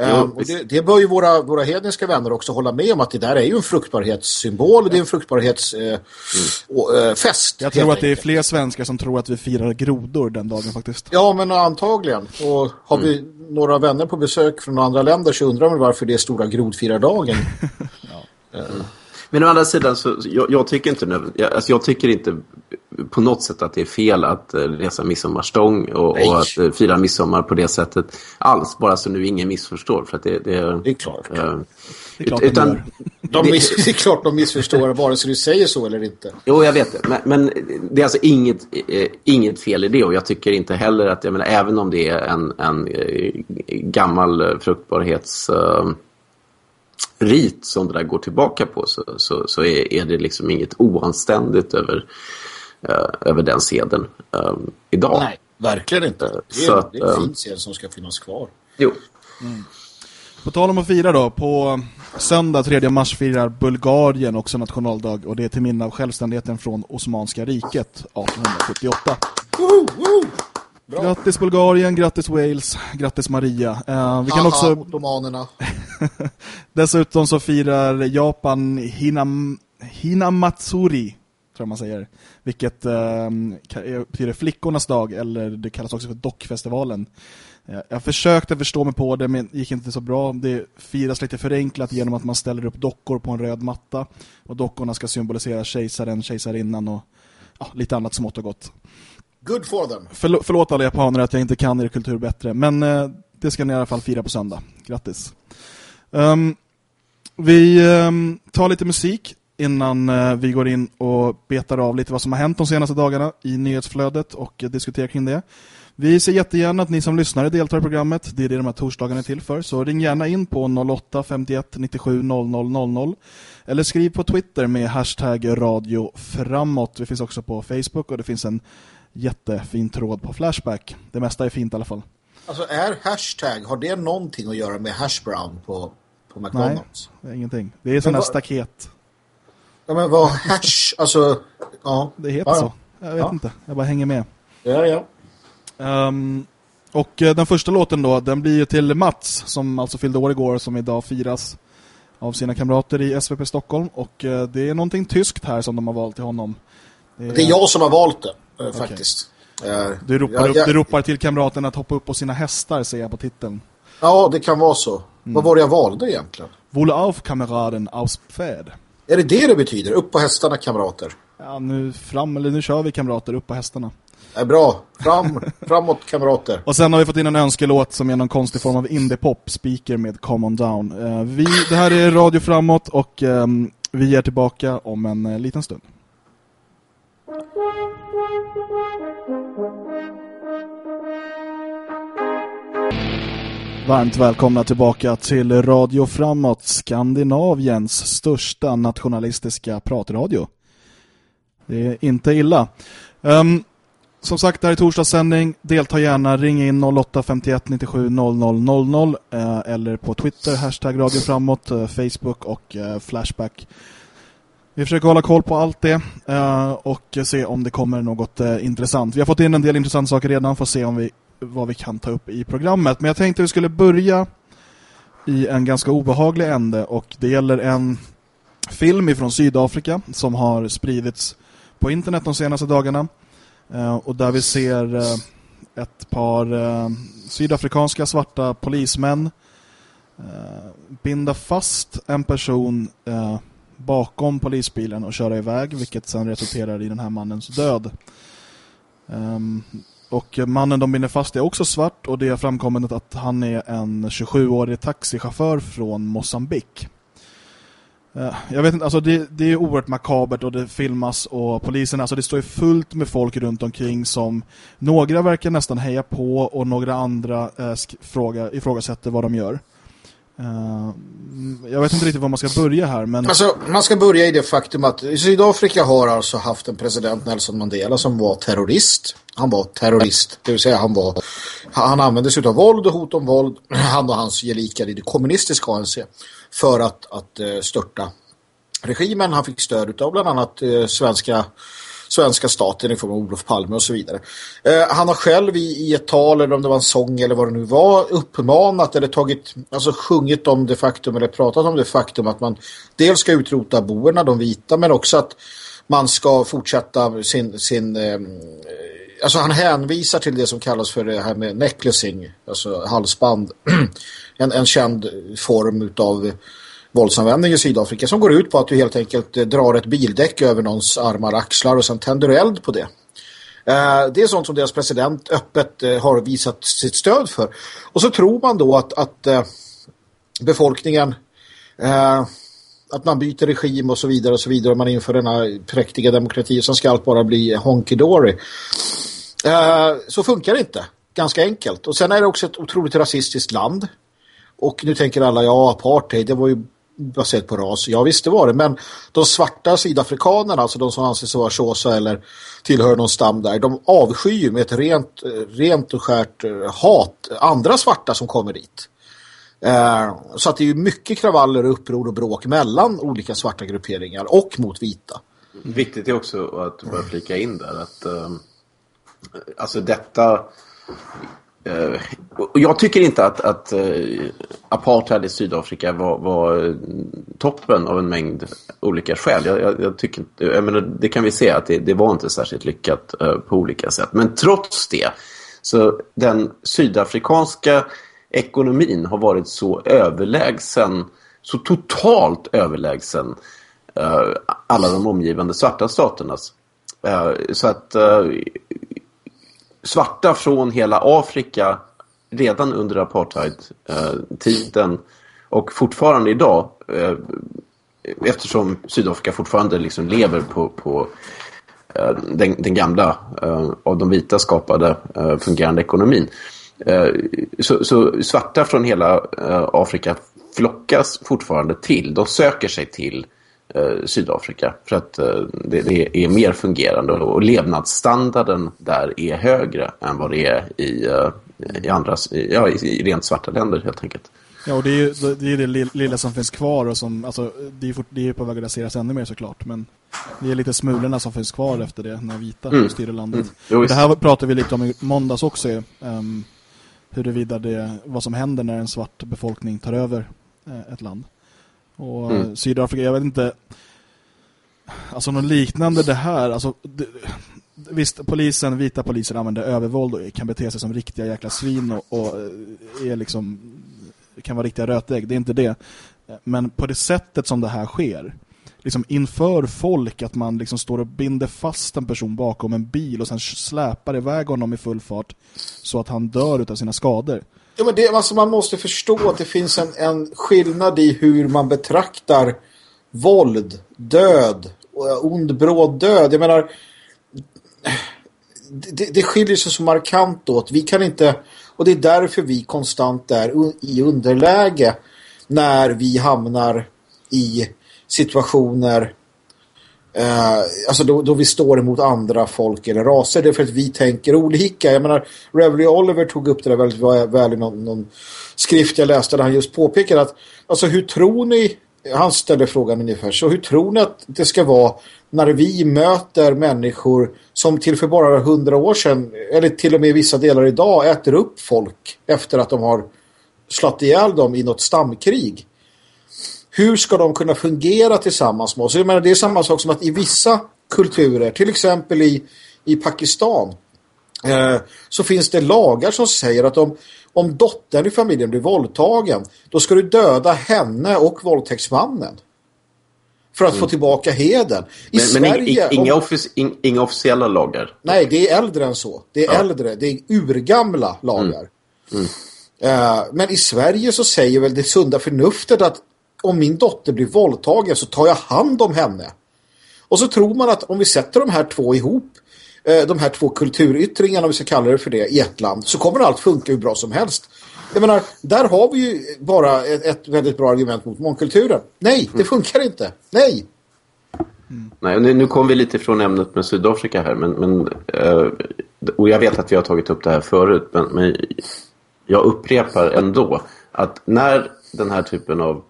Ja, um, det, det, bör ju våra, våra hedniska vänner också hålla med om att det där är ju en fruktbarhetssymbol och det är en fruktbarhetsfest. Eh, mm. äh, Jag tror att det är fler svenskar som tror att vi firar grodor den dagen faktiskt. Ja, men antagligen. Och har mm. vi några vänner på besök från andra länder så undrar man varför det är stora grodfirardagen. ja. mm. Men å andra sidan så jag, jag tycker inte jag, alltså jag tycker inte på något sätt att det är fel att uh, resa midsommarstång och, och att uh, fira midsommar på det sättet alls. Bara så nu ingen missförstår. För att det, det, det är klart. Uh, det är klart utan, de miss, det är klart de missförstår vare sig du säger så eller inte. Jo, jag vet det. Men, men det är alltså inget, eh, inget fel i det. Och jag tycker inte heller att, jag menar, även om det är en, en eh, gammal fruktbarhets... Uh, rit som det där går tillbaka på så, så, så är, är, det liksom inget oanständigt över, uh, över den seden uh, idag. Nej. Verkligen inte. Det är, Så att, det är en eh, fin scen som ska finnas kvar. Jo. På tal om att fira då, på söndag 3 mars firar Bulgarien också nationaldag och det är till minne av självständigheten från Osmanska riket 1878. Woo, woo. Bra. Grattis Bulgarien, grattis Wales, grattis Maria. Eh, vi kan Aha, också ottomanerna. Dessutom så firar Japan Hinam, Hinamatsuri, tror jag man säger. Vilket eh, ka- betyder flickornas dag, eller det kallas också för dockfestivalen. Eh, Jag försökte förstå mig på det, men gick inte så bra. Det firas lite förenklat genom att man ställer upp dockor på en röd matta. Och dockorna ska symbolisera kejsaren, kejsarinnan och ja, lite annat smått och gott. Good for them. Förl- förlåt alla japaner att jag inte kan er kultur bättre. Men eh, det ska ni i alla fall fira på söndag. Grattis. Um, vi um, tar lite musik innan uh, vi går in och betar av lite vad som har hänt de senaste dagarna i nyhetsflödet och uh, diskuterar kring det. Vi ser jättegärna att ni som lyssnare deltar i programmet. Det är det de här torsdagarna är till för. Så ring gärna in på 08 51 97 00 00 eller skriv på Twitter med hashtag radio framåt. Vi finns också på Facebook och det finns en jättefin tråd på Flashback. Det mesta är fint i alla fall. Alltså är hashtag, har det någonting att göra med hash brown på, på McDonalds? Det är ingenting. Det är sådana vad- staket. Ja, men vad hash, alltså, ja. Det heter ja, så. Jag vet Ja. inte. Jag bara hänger med. Ja, ja. Ehm, och eh, den första låten då, den blir ju till Mats som alltså fyllde år igår som idag firas av sina kamrater i SVP Stockholm och eh, det är någonting tyskt här som de har valt till honom. Det är jag som har valt det, eh, faktiskt. Eh, Du ropar, ja, upp, jag- du ropar till kamraterna att hoppa upp på sina hästar ser jag på titeln. Ja, det kan vara så. Mm. Vad var det jag valde egentligen? Wohle auf kameraden aus Pferd. Är det det det betyder? Upp på hästarna, kamrater. Ja, nu fram, eller nu kör vi kamrater upp på hästarna. är bra. Fram, framåt, kamrater. Och sen har vi fått in en önskelåt som är någon konstig form av indie-pop, Speaker med Come On Down. Eh, vi, det här är Radio Framåt och ehm, vi är tillbaka om en eh, liten stund. Varmt välkomna tillbaka till Radio Framåt, Skandinaviens största nationalistiska pratradio. Det är inte illa. Um, som sagt, det här är torsdagssändning. Delta gärna, ring in 08 51 97 00 00 eh, eller på Twitter, hashtag Radio Framåt, eh, Facebook och eh, Flashback. Vi försöker hålla koll på allt det eh, och se om det kommer något eh, intressant. Vi har fått in en del intressanta saker redan, får se om vi, vad vi kan ta upp i programmet. Men jag tänkte vi skulle börja i en ganska obehaglig ände och det gäller en film ifrån Sydafrika som har spridits på internet de senaste dagarna. Eh, och där vi ser ett par sydafrikanska svarta polismän binda fast en person bakom polisbilen och köra iväg vilket sen resulterar i den här mannens död. Um, och mannen de binder fast är också svart och det har framkommit att han är en 27-årig taxichaufför från Mosambik. Uh, Jag vet inte, alltså det, det är oerhört makabert och det filmas och polisen, alltså det står ju fullt med folk runt omkring som några verkar nästan heja på och några andra eh, fråga, ifrågasätter vad de gör. Eh, jag vet inte riktigt var man ska börja här, men Alltså, man ska börja i det faktum att Sydafrika har alltså haft en president, Nelson Mandela, som var terrorist. Han var terrorist, det vill säga han var han använde sig av våld och hot om våld, han och hans gelikar i det kommunistiska ANC, för att, att eh, störta regimen. Han fick stöd av bland annat eh, svenska svenska staten i form av Olof Palme och så vidare. Eh, han har själv i, i ett tal eller om det var en sång eller vad det nu var uppmanat eller tagit, alltså sjungit om det faktum eller pratat om det faktum att man dels ska utrota boerna, de vita, men också att man ska fortsätta sin, sin eh, alltså han hänvisar till det som kallas för det här med necklacing, alltså halsband. en, en känd form utav våldsanvändning i Sydafrika som går ut på att du helt enkelt eh, drar ett bildäck över någons armar och axlar och sen tänder du eld på det. Eh, det är sånt som deras president öppet eh, har visat sitt stöd för. Och så tror man då att, att befolkningen att man byter regim och så vidare och så vidare och man inför denna präktiga demokrati som ska allt bara bli honky-dory. Så funkar det inte. Ganska enkelt. Och sen är det också ett otroligt rasistiskt land. Och nu tänker alla, ja, apartheid, det var ju baserat på ras. Ja visst det var det, men de svarta sydafrikanerna, alltså de som anses vara såsa eller tillhör någon stam där, de avskyr med ett rent, rent och skärt eh, hat andra svarta som kommer dit. Eh, så att det är ju mycket kravaller, uppror och bråk mellan olika svarta grupperingar och mot vita. Viktigt är också att bara flika in där att eh, alltså detta Eh, jag tycker inte att, att eh, apartheid i Sydafrika var, var, toppen av en mängd olika skäl. Jag, jag, jag tycker jag menar, det kan vi se att det, det var inte särskilt lyckat eh, på olika sätt. Men trots det så den sydafrikanska ekonomin har varit så överlägsen, så totalt överlägsen alla de omgivande svarta staternas. Så att svarta från hela Afrika redan under apartheid-tiden och fortfarande idag eh, eftersom Sydafrika fortfarande liksom lever på, på eh, den, den, gamla eh, av de vita skapade fungerande ekonomin så, så, svarta från hela Afrika flockas fortfarande till. De söker sig till Sydafrika för att det, det, är mer fungerande och levnadsstandarden där är högre än vad det är i, i andra, ja, i rent svarta länder helt enkelt. Ja, och det är ju det, är det lilla som finns kvar och som, alltså, det är, fort, det är på väg att raseras ännu mer såklart, men det är lite smulorna som finns kvar efter det när vita mm. styr landet. Mm. Det här pratar vi lite om i måndags också, um, huruvida det, vad som händer när en svart befolkning tar över eh, ett land. Och mm. Sydafrika, jag vet inte alltså något liknande det här, alltså det, visst, polisen, vita poliser använder övervåld och kan bete sig som riktiga jäkla svin och, och är liksom kan vara riktiga rötägg, det är inte det. Men på det sättet som det här sker liksom inför folk att man liksom står och binder fast en person bakom en bil och sen släpar iväg honom i full fart så att han dör av sina skador. Ja, men det, alltså man måste förstå att det finns en, en skillnad i hur man betraktar våld, död, ond bråd död. Jag menar, det, det skiljer sig så markant åt. Vi kan inte, och det är därför vi konstant är i underläge när vi hamnar i situationer eh, alltså då, då, vi står emot andra folk eller raser. Det är för att vi tänker olika. Jag menar, Reveille Oliver tog upp det där väldigt väl i någon, någon skrift jag läste där han just påpekade att alltså hur tror ni han ställer frågan ungefär så hur tror ni att det ska vara när vi möter människor som till för bara hundra år sedan eller till och med i vissa delar idag äter upp folk efter att de har slått ihjäl dem i något stamkrig hur ska de kunna fungera tillsammans med oss? Jag menar, det är samma sak som att i vissa kulturer, till exempel i, i Pakistan, eh, så finns det lagar som säger att om, om dottern i familjen blir våldtagen, då ska du döda henne och våldtäktsmannen. För att mm. få tillbaka heden. I men, Sverige, men inga, offic in, inga, officiella lagar? Nej, det är äldre än så. Det är ja. äldre, det är urgamla lagar. Mm. Mm. Uh, men i Sverige så säger väl det sunda förnuftet att om min dotter blir våldtagen så tar jag hand om henne. Och så tror man att om vi sätter de här två ihop, eh, de här två kulturyttringarna, om vi ska kalla det för det, i ett land, så kommer allt funka hur bra som helst. Jag menar, där har vi ju bara ett, ett väldigt bra argument mot mångkulturen. Nej, det mm. funkar inte. Nej. Mm. Nej, nu, kom vi lite från ämnet med Sydafrika här, men, men uh, och jag vet att vi har tagit upp det här förut, men, men jag upprepar ändå att när den här typen av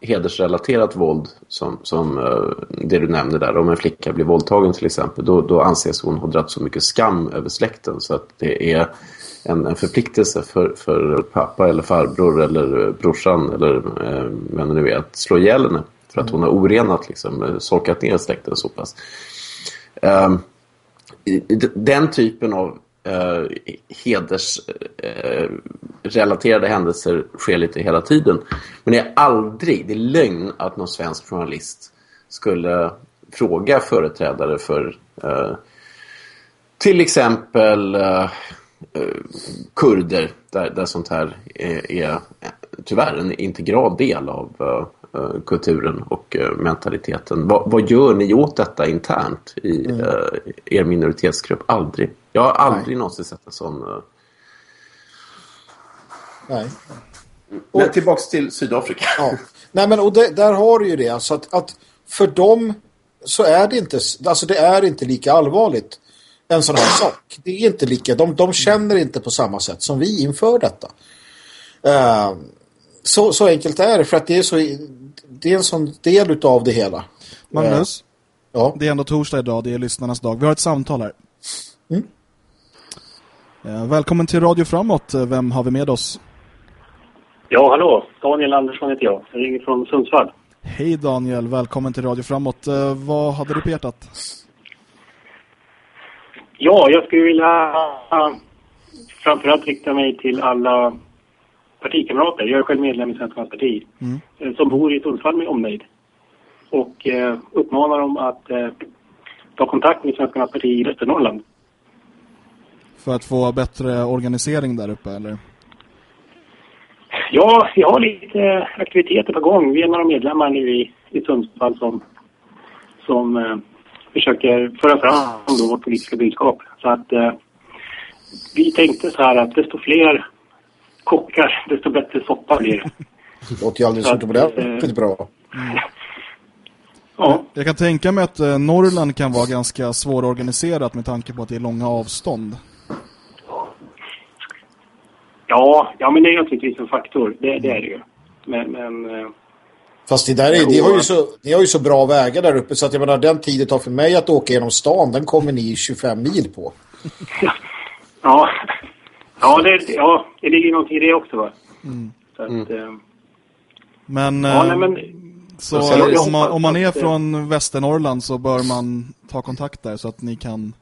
hedersrelaterat våld som, som eh, det du nämnde där, om en flicka blir våldtagen till exempel, då, då anses hon ha dragit så mycket skam över släkten så att det är en, en förpliktelse för, för pappa eller farbror eller eh, brorsan eller eh, vem det nu är att slå ihjäl henne för att hon har orenat, liksom, sorkat solkat ner släkten så pass. Uh, den typen av eh, hedersrelaterade eh, händelser sker lite hela tiden. Men det är aldrig, det är lögn att någon svensk journalist skulle fråga företrädare för eh, till exempel eh, kurder där, där sånt här är, är tyvärr en integral del av eh, kulturen och uh, mentaliteten. Va, vad gör ni åt detta internt i mm. uh, er minoritetsgrupp? Aldrig. Jag har aldrig Nej. någonsin sett en sån... Nej. Men tillbaks till Sydafrika. Ja. Nej, men och det, där har du ju det. Alltså att, att för dem så är det inte, alltså det är inte lika allvarligt en sån här sak. Det är inte lika, de, de känner inte på samma sätt som vi inför detta. Uh, så, så enkelt är det för att det är så det är en sån del av det hela. Magnus, uh, ja. det är ändå torsdag idag, det är lyssnarnas dag. Vi har ett samtal här. Mm. Uh, välkommen till Radio Framåt. Vem har vi med oss? Ja, hallå. Daniel Andersson heter jag. Jag ringer från Sundsvall. Hej Daniel, välkommen till Radio Framåt. Vad hade du på hjärtat? Ja, jag skulle vilja framförallt rikta mig till alla partikamrater. Jag är själv medlem i Svenskarnas parti. Mm. Uh, som bor i Sundsvall med omnejd. Och uh, uppmanar dem att ta kontakt med Svenskarnas parti i Västernorrland. För att få bättre organisering där uppe, eller? Ja, vi har lite aktiviteter på gång. Vi är några medlemmar nu i, i Sundsvall som, som eh, försöker föra fram då vårt politiska budskap. Så att eh, vi tänkte så här att desto fler kockar, desto bättre soppa blir det. Låter ju alldeles utomordentligt eh, bra. Mm. Ja. Jag kan tänka mig att eh, Norrland kan vara ganska svårorganiserat med tanke på att det är långa avstånd. Ja, ja men det är naturligtvis en faktor. Det, det är det ju. Men... men eh, Fast det där är, det har ju så, ni har ju så bra vägar där uppe så att jag menar, den tid det tar för mig att åka genom stan, den kommer ni 25 mil på. ja, ja, det, ja, det ligger någonting i det också va? Mm. Så att, mm. Eh, men, ja, nej, eh, men så om man, om man är från Västernorrland så bör man ta kontakt där så att ni kan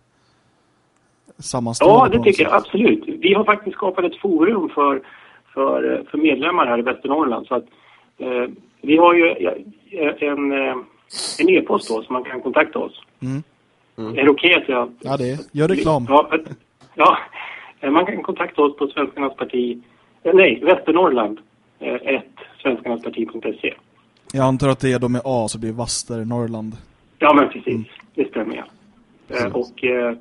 Ja, det tycker jag absolut. Vi har faktiskt skapat ett forum för, för, för medlemmar här i Västernorrland. Så att, eh, vi har ju en, eh, en e-post då som man kan kontakta oss. Mm. Mm. Är det okej okay att jag... Ja, det är. Gör reklam. Ja, ja, eh, man kan kontakta oss på Svenskarnas parti... Eh, nej, Västernorrland. Ett svenskarnasparti.se. Jag antar att det är då med A så blir Vaster Norrland. Ja, men precis. Mm. Det stämmer. Ja. Och eh,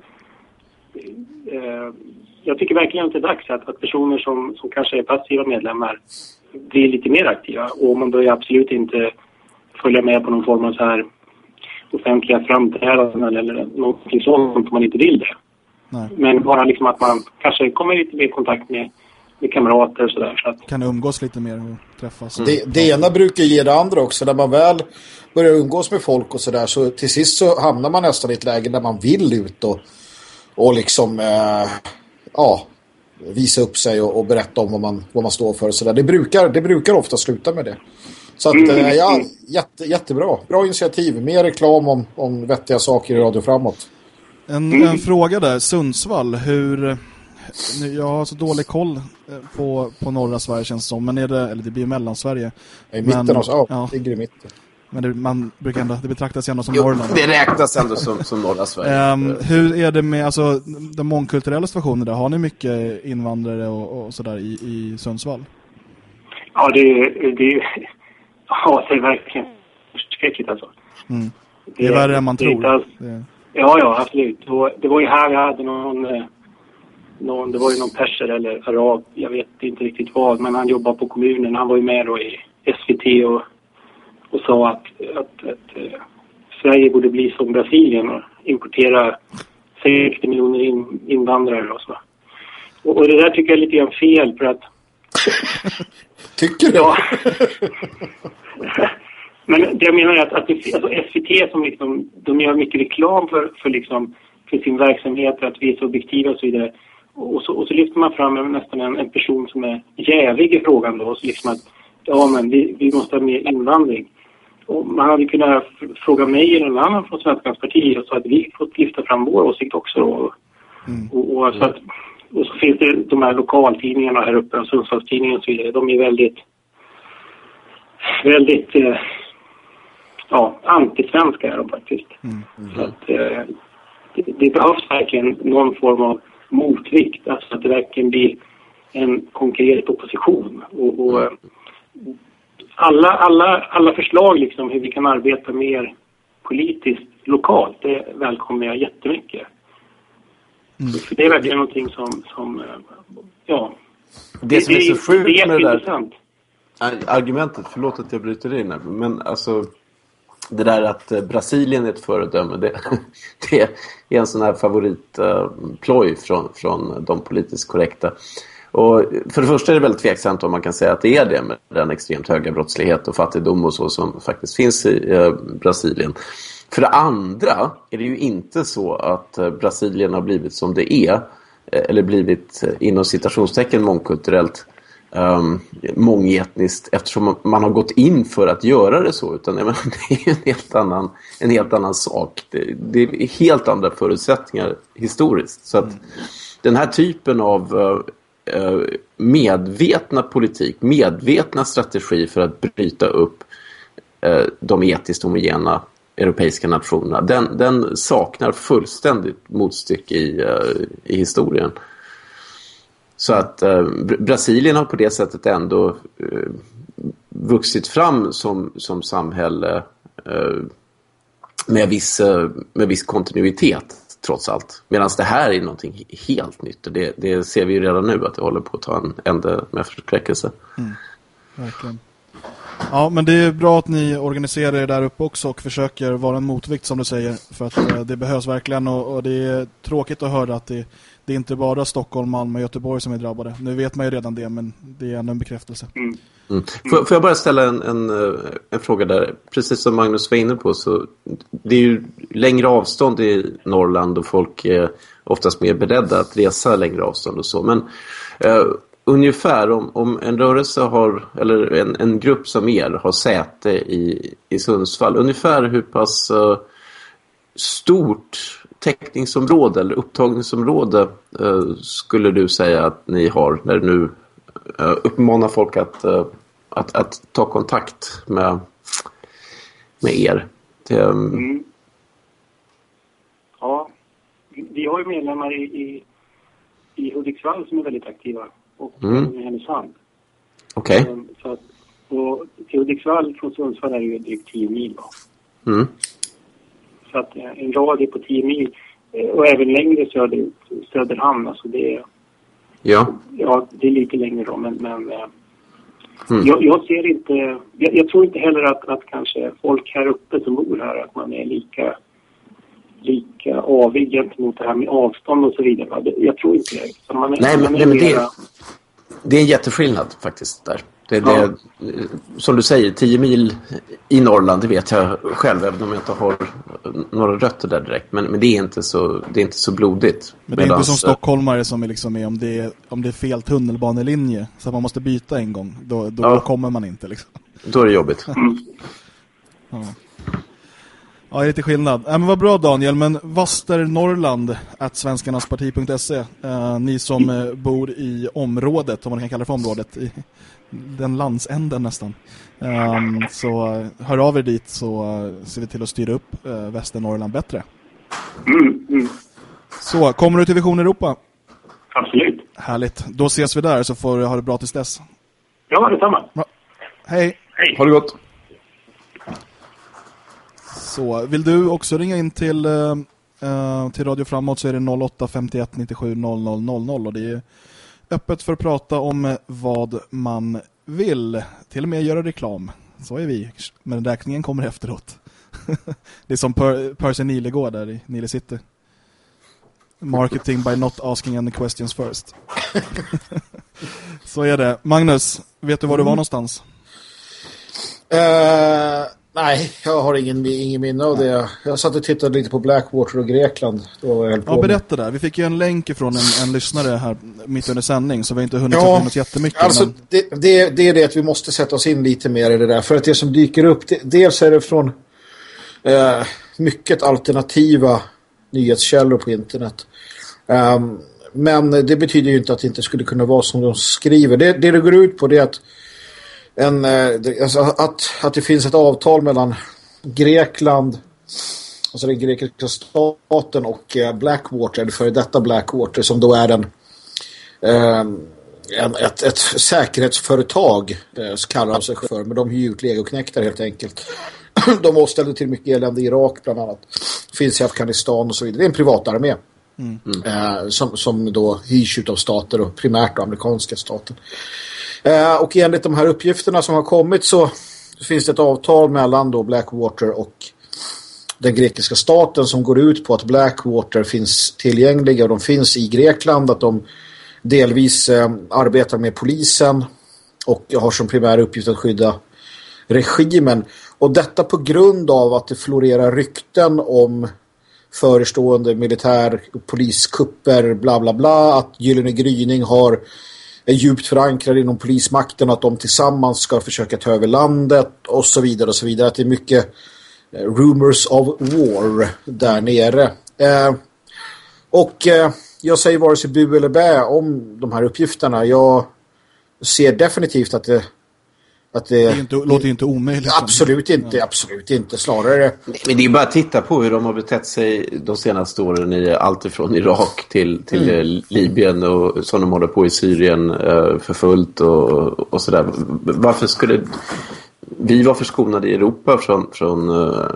jag tycker verkligen att det är dags att, att personer som, som kanske är passiva medlemmar blir lite mer aktiva. Och man bör absolut inte följa med på någon form av så här offentliga framträdanden eller någonting sånt om man inte vill det. Nej. Men bara liksom att man kanske kommer lite mer i kontakt med, med kamrater och sådär. Så att... Kan umgås lite mer och träffas. Det, det ena brukar ge det andra också. När man väl börjar umgås med folk och sådär så till sist så hamnar man nästan i ett läge där man vill ut och och liksom eh, ja, visa upp sig och, och, berätta om vad man, vad man står för. Så där. Det, brukar, det brukar ofta sluta med det. Så att, mm. eh, ja, jätte, jättebra. Bra initiativ. Mer reklam om, om vettiga saker i Radio Framåt. En, en fråga där. Sundsvall, hur... Jag har så dålig koll eh, på, på norra Sverige känns som. Men är det, eller det blir Mellansverige. I mitten men, av, ja, ja. ligger i mitten. Men det, man brukar ändå, det betraktas ändå som jo, Norrland. Det räknas ändå som, som norra Sverige. Um, hur är det med alltså, den mångkulturella situationen där? Har ni mycket invandrare och, och sådär i, i Sundsvall? Ja, det, det, ja, det är verkligen förskräckligt alltså. Mm. Det, är värre än man tror. Alls, ja, ja, absolut. Det var ju här vi hade någon, eh, någon, det var ju någon perser eller arab, jag vet inte riktigt vad, men han jobbar på kommunen. Han var ju med då i SVT och och sa att, att, att eh, Sverige borde bli som Brasilien och importera 60 miljoner in, invandrare och så. Och, och, det där tycker jag är lite grann fel för att... tycker du? Ja. Men det jag menar är att, att det, alltså SVT som liksom, de gör mycket reklam för, för, liksom, för sin verksamhet, att vi är så objektiva och så vidare. Och så, och så lyfter man fram nästan en, en person som är jävig i frågan då. Och så liksom att, ja men vi, vi måste ha mer invandring. Och man hade kunnat fråga mig eller någon annan från Svenskans parti och så hade vi fått lyfta fram vår åsikt också. Då. Mm. Och, och, så att, och så finns det de här lokaltidningarna här uppe, Sundsvallstidningen och så vidare. De är väldigt, väldigt, eh, ja, antisvenska är de faktiskt. Mm. Mm. Så att, eh, det, det, behövs verkligen någon form av motvikt, alltså att det verkligen blir en konkret opposition. Och, och mm alla, alla, alla förslag liksom hur vi kan arbeta mer politiskt lokalt, det välkomnar jag jättemycket. Mm. För det är verkligen någonting som, som ja... Det, det som är så sjukt med det där... argumentet, förlåt att jag bryter in här, men alltså det där att eh, Brasilien är ett föredöme, det, det är en sån här favoritploj eh, från, från de politiskt korrekta. Och för det första är det väldigt tveksamt om man kan säga att det är det med den extremt höga brottslighet och fattigdom och så som faktiskt finns i eh, Brasilien. För det andra är det ju inte så att eh, Brasilien har blivit som det är eh, eller blivit inom citationstecken mångkulturellt um, mångetniskt eftersom man har gått in för att göra det så. Utan menar, det är en helt annan, en helt annan sak. Det, det är helt andra förutsättningar historiskt. Så att mm. den här typen av uh, medvetna politik, medvetna strategi för att bryta upp uh, de etiskt homogena europeiska nationerna, den, den saknar fullständigt motstycke i, uh, i historien. Så att eh, Brasilien har på det sättet ändå eh, vuxit fram som, som samhälle eh, med, viss, eh, med viss kontinuitet trots allt. Medan det här är någonting helt nytt och det, det ser vi ju redan nu att det håller på att ta en ände med förskräckelse. Mm, verkligen. Ja, men det är bra att ni organiserar er där uppe också och försöker vara en motvikt som du säger. För att eh, det behövs verkligen och, och, det är tråkigt att höra att det, det är inte bara Stockholm, Malmö och Göteborg som är drabbade. Nu vet man ju redan det, men det är ändå en bekräftelse. Mm. Mm. Får, får, jag bara ställa en, en, eh, en, fråga där? Precis som Magnus var inne på så det är ju längre avstånd i Norrland och folk är oftast mer beredda att resa längre avstånd och så. Men eh, ungefär om, om en rörelse har, eller en, en grupp som er har säte i, i Sundsvall, ungefär hur pass uh, stort täckningsområde eller upptagningsområde uh, skulle du säga att ni har när du nu uh, uppmanar folk att, uh, att, att ta kontakt med, med er? Det, um... mm. Ja, vi har ju medlemmar i, i, i Hudiksvall som är väldigt aktiva och mm. i Härnösand. Okej. Okay. Ehm, så att, och till Hudiksvall från Sundsvall är det ju drygt 10 mil. Då. Mm. Så att eh, en radie på 10 mil eh, och även längre söderut, Söderhamn, alltså det är... Ja. Ja, det är lite längre då, men... men eh, mm. jag, jag, ser inte... Jag, jag, tror inte heller att, att kanske folk här uppe som bor här, att man är lika lika avig gentemot det här med avstånd och så vidare. Jag tror inte det. Så man är, nej, men, nej, men det, det är en jätteskillnad faktiskt där. Det, ja. det, som du säger, 10 mil i Norrland, det vet jag själv, även om jag inte har några rötter där direkt. Men, men det, är inte så, det är inte så blodigt. Men det är inte som stockholmare som är, liksom är om, det är, om det är fel tunnelbanelinje, så att man måste byta en gång. Då, då ja. kommer man inte. Liksom. Då är det jobbigt. ja. Ja, det är lite skillnad. Äh, men vad bra Daniel, men Vasternorrland at svenskarnasparti.se eh, Ni som eh, bor i området, om man kan kalla det för området, i den landsänden nästan. Um, så hör av er dit så uh, ser vi till att styra upp uh, Västernorrland bättre. Mm, mm. Så, kommer du till Vision Europa? Absolut. Härligt. Då ses vi där så får du ha det bra tills dess. Ja, detsamma. Hej. Hej. Ha det gott. Så, vill du också ringa in till, uh, till Radio Framåt så är det 08 51 97 00 00 och det är öppet för att prata om vad man vill. Till och med göra reklam. Så är vi. Men räkningen kommer efteråt. det är som per Percy Nilegård där i Nile City. Marketing by not asking any questions first. så är det. Magnus, vet du var du var mm. någonstans? Uh, Nej, jag har ingen, ingen minne av det. Jag satt och tittade lite på Blackwater och Grekland. Då jag ja, berätta där. Vi fick ju en länk från en, en lyssnare här mitt under sändning så vi har inte hunnit ja, något jättemycket. Alltså, men... det, det, det, är det att vi måste sätta oss in lite mer i det där. För att det som dyker upp, det, dels är det från eh, mycket alternativa nyhetskällor på internet. Um, men det betyder ju inte att det inte skulle kunna vara som de skriver. Det det, det går ut på det är att en, eh, alltså att, att det finns ett avtal mellan Grekland alltså den grekiska staten och eh, Blackwater, eller före detta Blackwater som då är en, ehm, en ett, ett säkerhetsföretag eh, kallar sig för, men de hyr ut legoknäktar helt enkelt. de ställt till mycket elände i Irak bland annat. Finns i Afghanistan och så vidare. Det är en privatarmé. Mm. Som, som då hyrs ut av stater och primärt av amerikanska staten. Eh, och enligt de här uppgifterna som har kommit så finns det ett avtal mellan då Blackwater och den grekiska staten som går ut på att Blackwater finns tillgängliga och de finns i Grekland, att de delvis eh, arbetar med polisen och har som primär uppgift att skydda regimen. Och detta på grund av att det florerar rykten om förestående militär poliskupper, bla bla bla, att Gyllene Gryning har är djupt förankrade inom polismakten och att de tillsammans ska försöka ta över landet och så vidare och så vidare. Att det är mycket eh, rumors of war där nere. Eh, och eh, jag säger vare sig bu eller bä om de här uppgifterna. Jag ser definitivt att det att det, det inte, låter ju inte omöjligt. Absolut inte, ja. absolut inte. Snarare... Men det är bara att titta på hur de har betett sig de senaste åren i allt ifrån Irak till, till mm. Libyen och som de håller på i Syrien uh, för fullt och, och sådär. Varför skulle vi vara förskonade i Europa från, från, uh,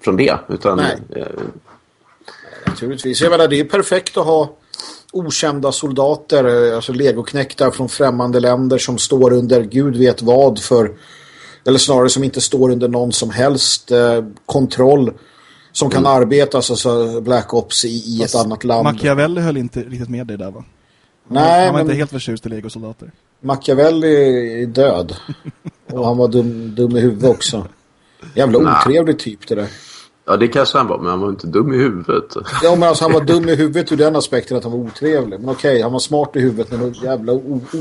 från det? Utan, Nej. Uh, Naturligtvis. Jag menar, det är perfekt att ha okända soldater, eh, alltså legoknäktar från främmande länder som står under gud vet vad för, eller snarare som inte står under någon som helst eh, kontroll som kan mm. arbeta alltså Black Ops i, i ett annat land. Machiavelli höll inte riktigt med dig där va? Nej, han var men... inte helt förtjust i legosoldater. Machiavelli är död. Och han var dum, dum i huvudet också. Jävla otrevlig typ det där. Ja, det kanske han var, men han var inte dum i huvudet. Ja, men alltså han var dum i huvudet ur den aspekten att han var otrevlig. Men okej, okay, han var smart i huvudet, men en jävla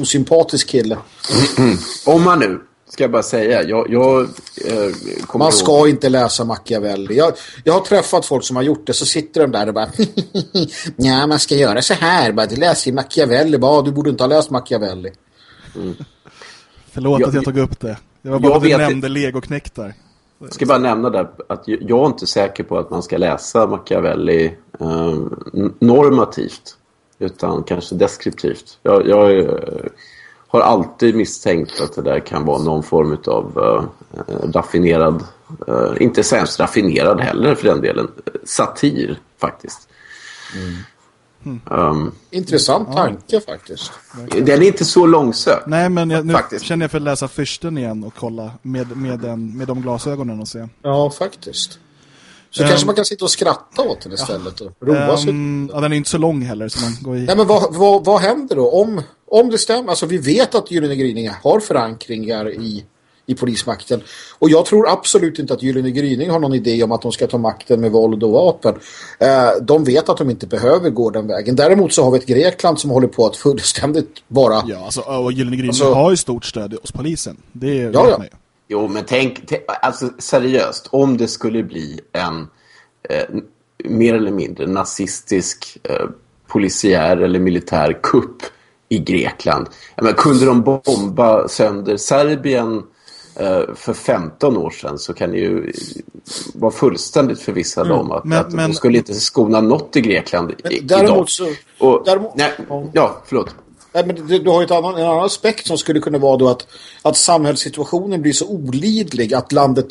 osympatisk kille. Om man nu, ska jag bara säga, jag... jag eh, man ska ihåg. inte läsa Machiavelli. Jag, jag har träffat folk som har gjort det, så sitter de där och bara... ja, man ska göra så här. Bara, du läser Machiavelli. Bara, du borde inte ha läst Machiavelli. Mm. Förlåt jag, att jag tog upp det. Det var bara att du nämnde legoknäktar. Jag ska bara nämna där att jag är inte säker på att man ska läsa Machiavelli eh, normativt utan kanske deskriptivt. Jag, jag eh, har alltid misstänkt att det där kan vara någon form av eh, raffinerad, eh, inte särskilt raffinerad heller för den delen, eh, satir faktiskt. Mm. Um, Intressant tanke ja. faktiskt. Den är inte så långsökt. Nej, men jag, nu faktiskt. känner jag för att läsa fyrsten igen och kolla med, med, den, med de glasögonen och se. Ja, faktiskt. Så um, kanske man kan sitta och skratta åt den istället. Ja. Och roa sig. Um, ja, den är inte så lång heller. Så man går i... Nej, men vad, vad, vad händer då? Om, om det stämmer, alltså vi vet att Gyllene Gryningar har förankringar i i polismakten. Och jag tror absolut inte att Gyllene Gryning har någon idé om att de ska ta makten med våld och vapen. Eh, de vet att de inte behöver gå den vägen. Däremot så har vi ett Grekland som håller på att fullständigt bara... Ja, alltså, och Gyllene Gryning alltså... har ju stort stöd hos polisen. Det är ja, ja. Jo, men tänk, alltså seriöst, om det skulle bli en eh, mer eller mindre nazistisk eh, polisiär eller militär kupp i Grekland. Men kunde de bomba sönder Serbien för 15 år sedan så kan ni ju vara fullständigt förvissade mm, om att, men, att men, de skulle inte skona något i Grekland i, däremot idag. Så, Och, däremot, nej, ja, förlåt. Nej, men du, du har ju ett annan, en annan aspekt som skulle kunna vara då att, att samhällssituationen blir så olidlig att landet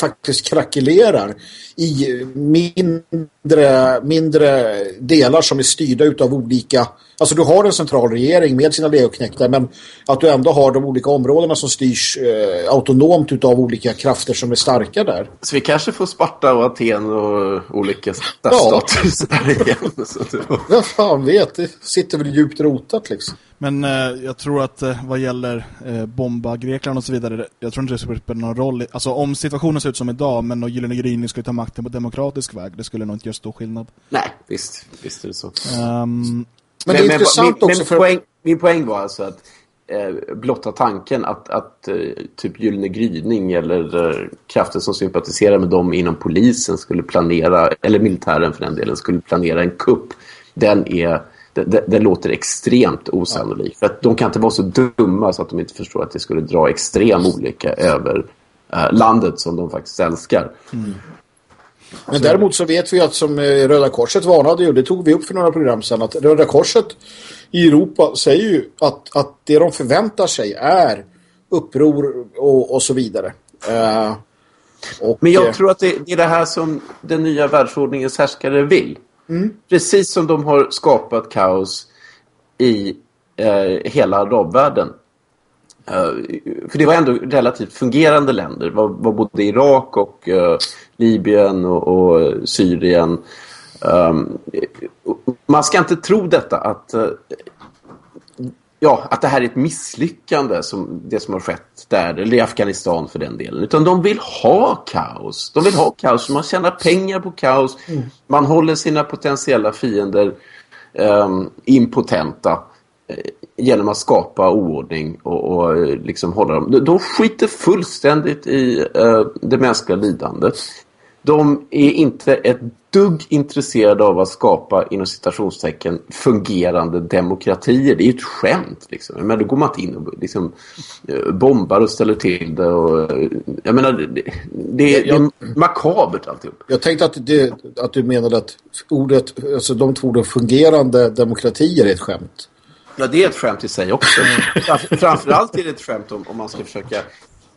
faktiskt krackelerar i mindre, mindre delar som är styrda av olika... Alltså du har en central regering med sina legoknäktar men att du ändå har de olika områdena som styrs eh, autonomt av olika krafter som är starka där. Så vi kanske får Sparta och Aten och olika stater ja. där igen. Vem fan vet, det sitter väl djupt rotat liksom. Men eh, jag tror att eh, vad gäller eh, bomba Grekland och så vidare, jag tror inte det skulle spela någon roll. Alltså om situationen ser ut som idag, men och Gyllene Gryning skulle ta makten på demokratisk väg, det skulle nog inte göra stor skillnad. Nej, visst, visst är det så. Um, men, det är men, intressant min, också för... Poäng, min poäng var alltså att eh, blotta tanken att, att eh, typ Gyllene Gryning eller eh, kraften som sympatiserar med dem inom polisen skulle planera, eller militären för den delen, skulle planera en kupp. Den är det, det, låter extremt osannolikt. För att de kan inte vara så dumma så att de inte förstår att det skulle dra extrem olycka över uh, landet som de faktiskt älskar. Mm. Men däremot så vet vi att som eh, Röda Korset varnade ju, det tog vi upp för några program sedan, att Röda Korset i Europa säger ju att, att det de förväntar sig är uppror och, och så vidare. Uh, och, Men jag tror att det, det är det här som den nya världsordningens härskare vill. Mm. Precis som de har skapat kaos i eh, hela arabvärlden. Eh, för det var ändå relativt fungerande länder. Det var, var både Irak och uh, Libyen och, och Syrien. Um, man ska inte tro detta att uh, ja, att det här är ett misslyckande som det som har skett där, eller i Afghanistan för den delen. Utan de vill ha kaos. De vill ha kaos. Man tjänar pengar på kaos. Mm. Man håller sina potentiella fiender um, impotenta uh, genom att skapa oordning och, och uh, liksom hålla dem. De skiter fullständigt i uh, det mänskliga lidandet. De är inte ett dugg intresserade av att skapa inom citationstecken fungerande demokratier. Det är ju ett skämt. Liksom. Men då går man inte in och liksom, eh, bombar och ställer till det. Och, eh, jag menar, det, det, jag, det är makabert alltihop. Jag tänkte att, det, att du menade att ordet, alltså de två orden fungerande demokratier är ett skämt. Ja, det är ett skämt i sig också. Framförallt är det ett skämt om, om man ska försöka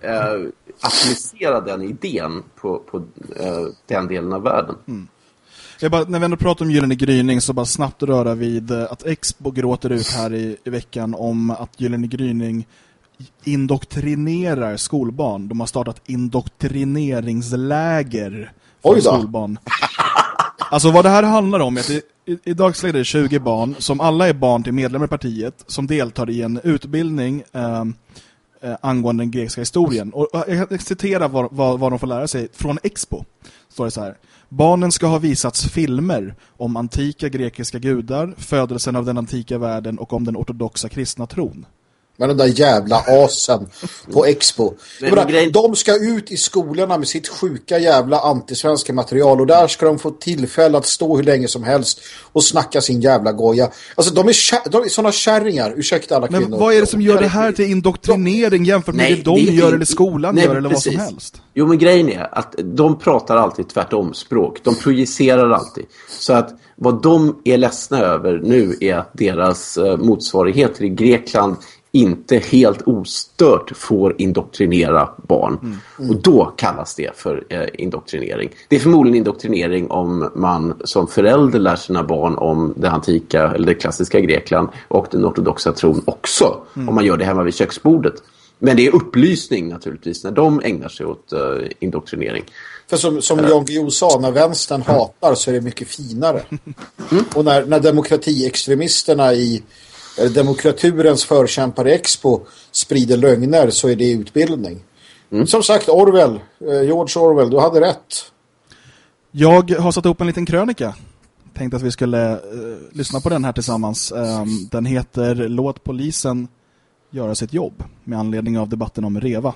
eh, applicera den idén på, på eh, den delen av världen. Mm. Bara, när vi ändå pratar om Gyllene Gryning så bara snabbt röra vid eh, att Expo gråter ut här i, i veckan om att Gyllene Gryning indoktrinerar skolbarn. De har startat indoktrineringsläger för skolbarn. Alltså vad det här handlar om är att det, i, i dagsläget är det 20 barn som alla är barn till medlemmar i partiet som deltar i en utbildning eh, eh, angående den grekiska historien. Och, och jag citerar vad, vad, vad de får lära sig från Expo. Står det så här. Barnen ska ha visats filmer om antika grekiska gudar, födelsen av den antika världen och om den ortodoxa kristna tron. Men den där jävla asen på Expo. Menar, de ska ut i skolorna med sitt sjuka jävla antisvenska material och där ska de få tillfälle att stå hur länge som helst och snacka sin jävla goja. Alltså de är, de är sådana kärringar, ursäkta alla kvinnor. Men vad är det som gör det här till indoktrinering jämfört med nej, det de det, gör eller skolan nej, gör eller precis. vad som helst? Jo men grejen är att de pratar alltid tvärtom språk. De projicerar alltid. Så att vad de är ledsna över nu är att deras eh, motsvarigheter i Grekland inte helt ostört får indoktrinera barn. Mm. Mm. Och då kallas det för eh, indoktrinering. Det är förmodligen indoktrinering om man som förälder lär sina barn om det antika eller det klassiska Grekland och den ortodoxa tron också. Mm. Om man gör det hemma vid köksbordet. Men det är upplysning naturligtvis när de ägnar sig åt uh, indoktrinering. För som, som Jan Guillou sa, när vänstern hatar så är det mycket finare. Mm. Och när, när demokratiextremisterna i demokraturens förkämpar i Expo sprider lögner så är det utbildning. Mm. Som sagt, Orwell, eh, George Orwell, du hade rätt. Jag har satt upp en liten krönika. Tänkte att vi skulle uh, lyssna på den här tillsammans. Um, den heter Låt polisen göra sitt jobb med anledning av debatten om Reva.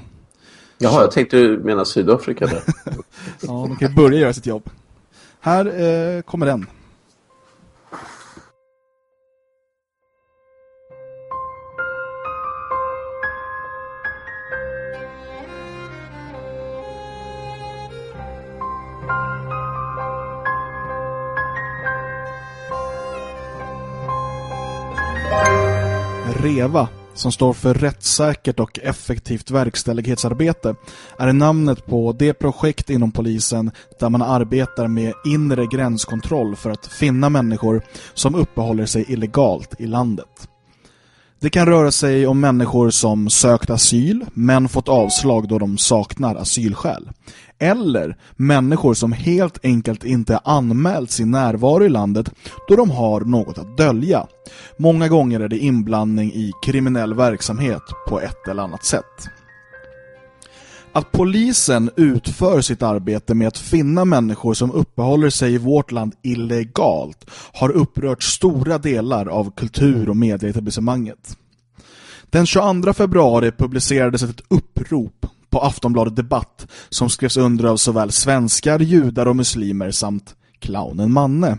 Jaha, jag tänkte du menar Sydafrika där. ja, de kan börja göra sitt jobb. Här uh, kommer den. REVA, som står för rättssäkert och effektivt verkställighetsarbete, är namnet på det projekt inom polisen där man arbetar med inre gränskontroll för att finna människor som uppehåller sig illegalt i landet. Det kan röra sig om människor som sökt asyl men fått avslag då de saknar asylskäl. Eller människor som helt enkelt inte anmält sin närvaro i landet då de har något att dölja. Många gånger är det inblandning i kriminell verksamhet på ett eller annat sätt. Att polisen utför sitt arbete med att finna människor som uppehåller sig i vårt land illegalt har upprört stora delar av kultur- och medieetablissemanget. Den 22 februari publicerades ett upprop på Aftonbladet Debatt som skrevs under av såväl svenskar, judar och muslimer samt clownen Manne.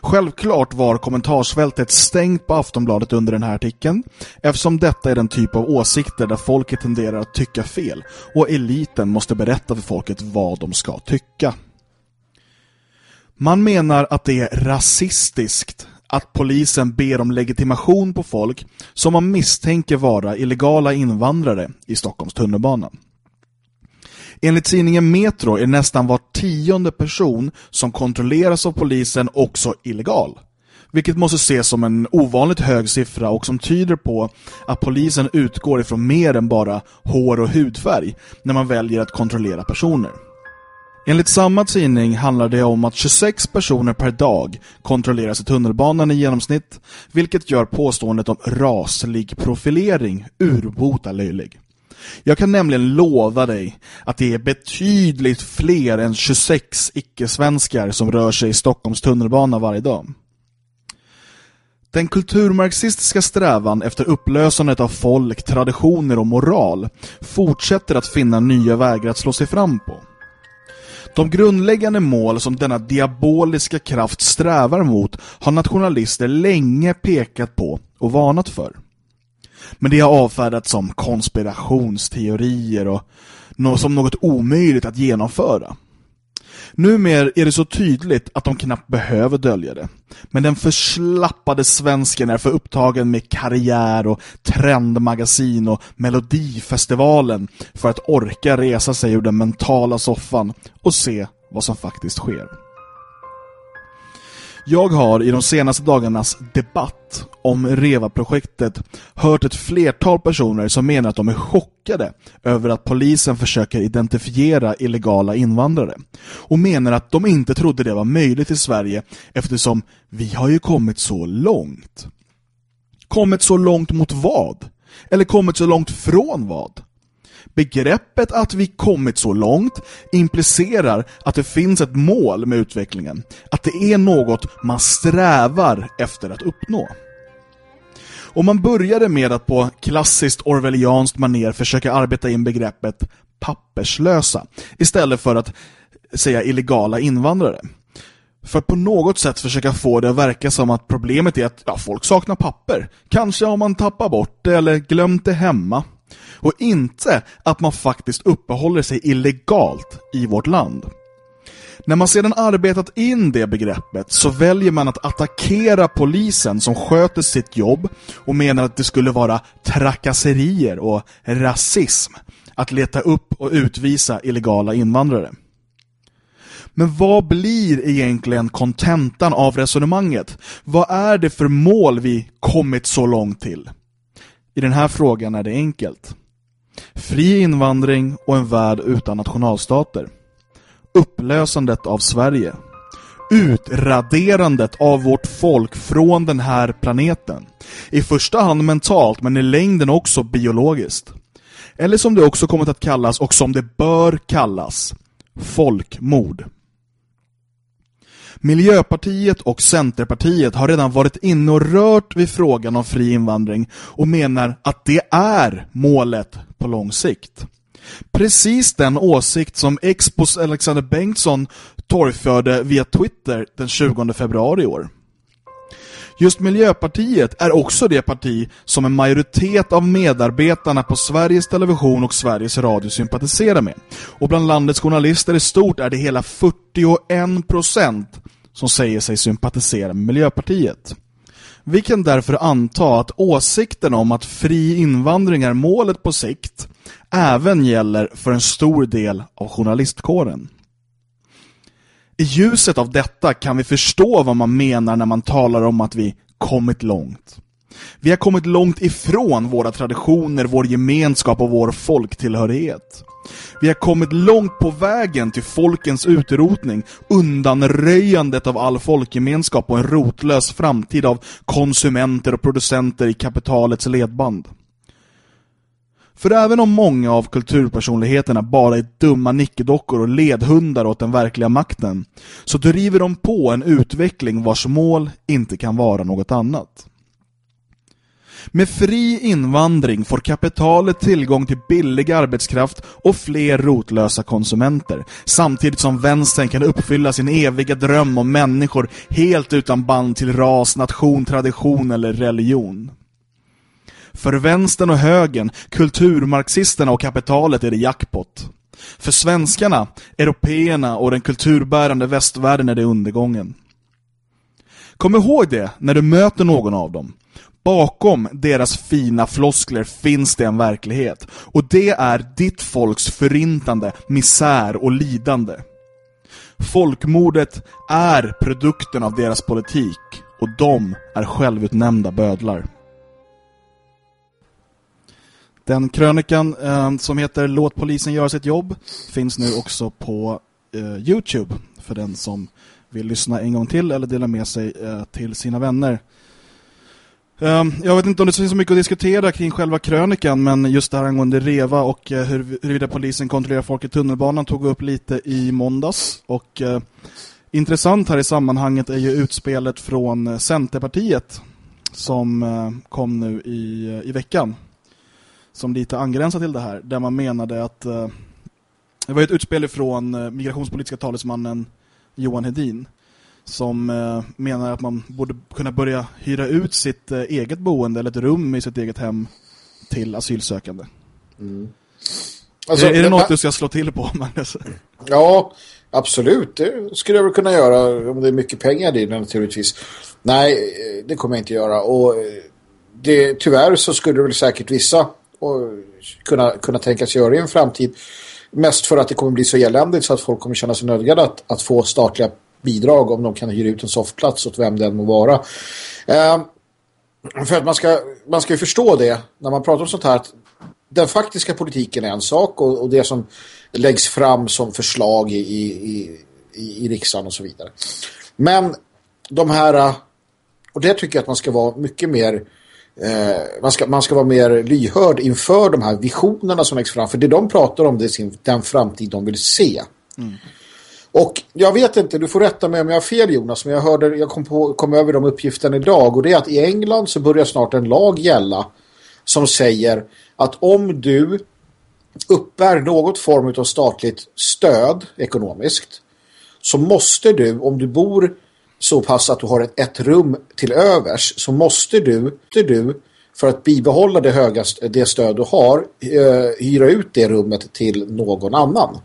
Självklart var kommentarsfältet stängt på Aftonbladet under den här artikeln eftersom detta är den typ av åsikter där folket tenderar att tycka fel och eliten måste berätta för folket vad de ska tycka. Man menar att det är rasistiskt att polisen ber om legitimation på folk som man misstänker vara illegala invandrare i Stockholms tunnelbana. Enligt tidningen Metro är nästan var tionde person som kontrolleras av polisen också illegal. vilket måste ses som en ovanligt hög siffra och som tyder på att polisen utgår ifrån mer än bara hår- och hudfärg när man väljer att kontrollera personer. Enligt samma tidning handlar det om att 26 personer per dag kontrolleras i tunnelbanan i genomsnitt, vilket gör påståendet om raslig profilering urbota löjlig. Jag kan nämligen lova dig att det är betydligt fler än 26 icke-svenskar som rör sig i Stockholms tunnelbana varje dag. Den kulturmarxistiska strävan efter upplösandet av folk, traditioner och moral fortsätter att finna nya vägar att slå sig fram på. De grundläggande mål som denna diaboliska kraft strävar mot har nationalister länge pekat på och varnat för. Men det har avfärdats som konspirationsteorier och som något omöjligt att genomföra. Numera är det så tydligt att de knappt behöver dölja det. Men den förslappade svensken är för upptagen med karriär och trendmagasin och melodifestivalen för att orka resa sig ur den mentala soffan och se vad som faktiskt sker. Jag har i de senaste dagarnas debatt om REVA-projektet hört ett flertal personer som menar att de är chockade över att polisen försöker identifiera illegala invandrare och menar att de inte trodde det var möjligt i Sverige eftersom vi har ju kommit så långt. Kommit så långt mot vad? Eller kommit så långt från vad? Begreppet att vi kommit så långt implicerar att det finns ett mål med utvecklingen, att det är något man strävar efter att uppnå. Och man började med att på klassiskt orwellianskt maner försöka arbeta in begreppet papperslösa istället för att säga illegala invandrare. För att på något sätt försöka få det att verka som att problemet är att ja, folk saknar papper. Kanske har man tappat bort det eller glömt det hemma och inte att man faktiskt uppehåller sig illegalt i vårt land. När man sedan arbetat in det begreppet så väljer man att attackera polisen som sköter sitt jobb och menar att det skulle vara trakasserier och rasism att leta upp och utvisa illegala invandrare. Men vad blir egentligen kontentan av resonemanget? Vad är det för mål vi kommit så långt till? I den här frågan är det enkelt. Fri invandring och en värld utan nationalstater. Upplösandet av Sverige. Utraderandet av vårt folk från den här planeten. I första hand mentalt men i längden också biologiskt. Eller som det också kommit att kallas och som det bör kallas. Folkmord. Miljöpartiet och Centerpartiet har redan varit inne och rört vid frågan om fri invandring och menar att det är målet på lång sikt. Precis den åsikt som Expos Alexander Bengtsson torgförde via Twitter den 20 februari i år. Just Miljöpartiet är också det parti som en majoritet av medarbetarna på Sveriges Television och Sveriges Radio sympatiserar med. Och bland landets journalister i stort är det hela 41% som säger sig sympatisera med Miljöpartiet. Vi kan därför anta att åsikten om att fri invandring är målet på sikt även gäller för en stor del av journalistkåren. I ljuset av detta kan vi förstå vad man menar när man talar om att vi kommit långt. Vi har kommit långt ifrån våra traditioner, vår gemenskap och vår folktillhörighet. Vi har kommit långt på vägen till folkens utrotning, undanröjandet av all folkgemenskap och en rotlös framtid av konsumenter och producenter i kapitalets ledband. För även om många av kulturpersonligheterna bara är dumma nickedockor och ledhundar åt den verkliga makten, så driver de på en utveckling vars mål inte kan vara något annat. Med fri invandring får kapitalet tillgång till billig arbetskraft och fler rotlösa konsumenter, samtidigt som vänstern kan uppfylla sin eviga dröm om människor helt utan band till ras, nation, tradition eller religion. För vänstern och högern, kulturmarxisterna och kapitalet är det jackpot. För svenskarna, européerna och den kulturbärande västvärlden är det undergången. Kom ihåg det när du möter någon av dem. Bakom deras fina floskler finns det en verklighet. Och det är ditt folks förintande, misär och lidande. Folkmordet är produkten av deras politik. och de är självutnämnda bödlar. Den krönikan eh, som heter Låt polisen göra sitt jobb finns nu också på eh, Youtube för den som vill lyssna en gång till eller dela med sig eh, till sina vänner. Ehm, jag vet inte om det finns så mycket att diskutera kring själva krönikan men just det här angående Reva och eh, huruvida polisen kontrollerar folk i tunnelbanan tog vi upp lite i måndags. Och eh, intressant här i sammanhanget är ju utspelet från Centerpartiet som eh, kom nu i, eh, i veckan. Som lite angränsar till det här där man menade att det var ett utspel från migrationspolitiska talesmannen Johan Hedin som eh, menar att man borde kunna börja hyra ut sitt eh, eget boende eller ett rum i sitt eget hem till asylsökande. Mm. Alltså, är, är det något du ska slå till på, Magnus? Ja, absolut. Det skulle jag väl kunna göra om det är mycket pengar i det naturligtvis. Nej, det kommer jag inte göra. Och eh, det, tyvärr så skulle det väl säkert vissa och kunna, kunna tänkas göra i en framtid. Mest för att det kommer bli så eländigt så att folk kommer känna sig nödgade att, att få statliga bidrag om de kan hyra ut en soffplats åt vem den må vara. Eh, för att man ska, man ska ju förstå det när man pratar om sånt här att den faktiska politiken är en sak och, och det som läggs fram som förslag i, i, i, i riksdagen och så vidare. Men de här, och det tycker jag att man ska vara mycket mer eh, man, ska, man ska vara mer lyhörd inför de här visionerna som läggs fram. För det de pratar om det är sin, den framtid de vill se. Mm. Och jag vet inte, du får rätta mig om jag har fel Jonas, men jag hörde, jag kom, på, kom över de uppgifterna idag och det är att i England så börjar snart en lag gälla som säger att om du uppbär något form av statligt stöd ekonomiskt så måste du, om du bor så pass att du har ett, ett rum till övers så måste du, du för att bibehålla det, höga, det stöd du har eh, hyra ut det rummet till någon annan.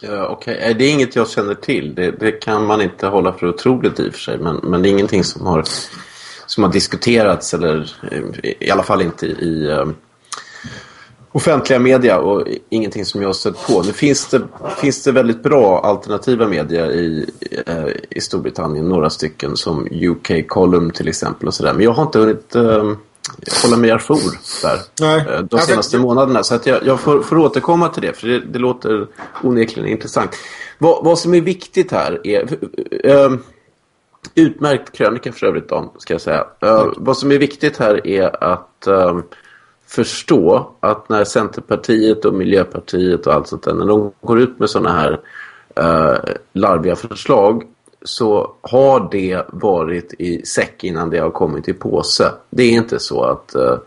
Ja, Okej, okay. det är inget jag känner till. Det, det, kan man inte hålla för otroligt i och för sig. Men, men det är ingenting som har, som har diskuterats eller eh, i alla fall inte i um, offentliga media och ingenting som jag har sett på. Nu finns det, finns det väldigt bra alternativa media i, uh, i Storbritannien, några stycken som UK Column till exempel och så där. Men jag har inte hunnit um, hålla mig ajour där Nej. Eh, de senaste månaderna. Så att jag, jag får, får, återkomma till det för det, det låter onekligen intressant. Vad, vad, som är viktigt här är... Äh, utmärkt krönika för övrigt Dan, ska jag säga. Äh, vad som är viktigt här är att äh, förstå att när Centerpartiet och Miljöpartiet och allt sånt där, när de går ut med sådana här larviga förslag så har det varit i säck innan det har kommit i påse. Det är inte så att eh,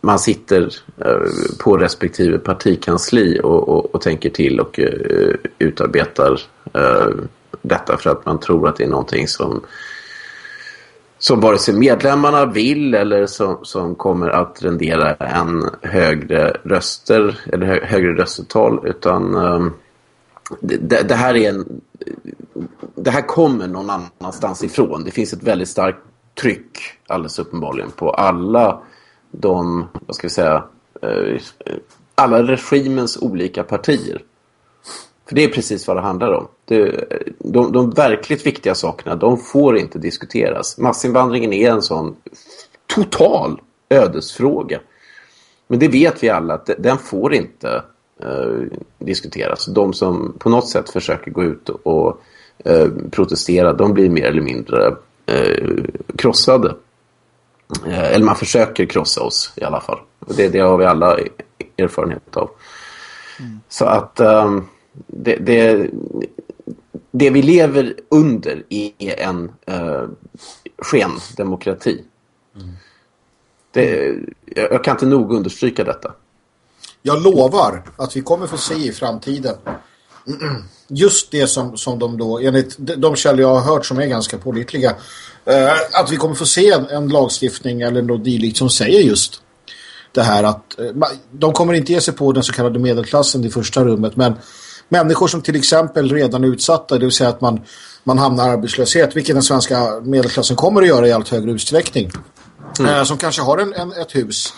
man sitter eh, på respektive partikansli och, och, och tänker till och uh, utarbetar eh, detta för att man tror att det är någonting som som vare sig medlemmarna vill eller som, som kommer att rendera en högre röster eller hö, högre röstetal utan eh, det, det, här är en det här kommer någon annanstans ifrån. Det finns ett väldigt starkt tryck alldeles uppenbarligen på alla de, vad ska vi säga, eh, alla regimens olika partier. För det är precis vad det handlar om. Det, de, de verkligt viktiga sakerna, de får inte diskuteras. Massinvandringen är en sån total ödesfråga. Men det vet vi alla att den får inte eh, diskuteras. De som på något sätt försöker gå ut och eh, protestera, de blir mer eller mindre eh, krossade. Eh, eller man försöker krossa oss i alla fall. Det, det har vi alla erfarenhet av. Mm. Så att um, det, det, det, vi lever under är en eh, uh, skendemokrati. Mm. Det, jag kan inte nog understryka detta. Jag lovar att vi kommer få se i framtiden just det som, som de då, enligt de källor jag har hört som är ganska pålitliga, eh, att vi kommer få se en, en lagstiftning eller något dylikt som säger just det här att eh, de kommer inte ge sig på den så kallade medelklassen i första rummet, men människor som till exempel redan är utsatta, det vill säga att man, man hamnar i arbetslöshet, vilket den svenska medelklassen kommer att göra i allt högre utsträckning. Mm. Eh, som kanske har en, en, ett hus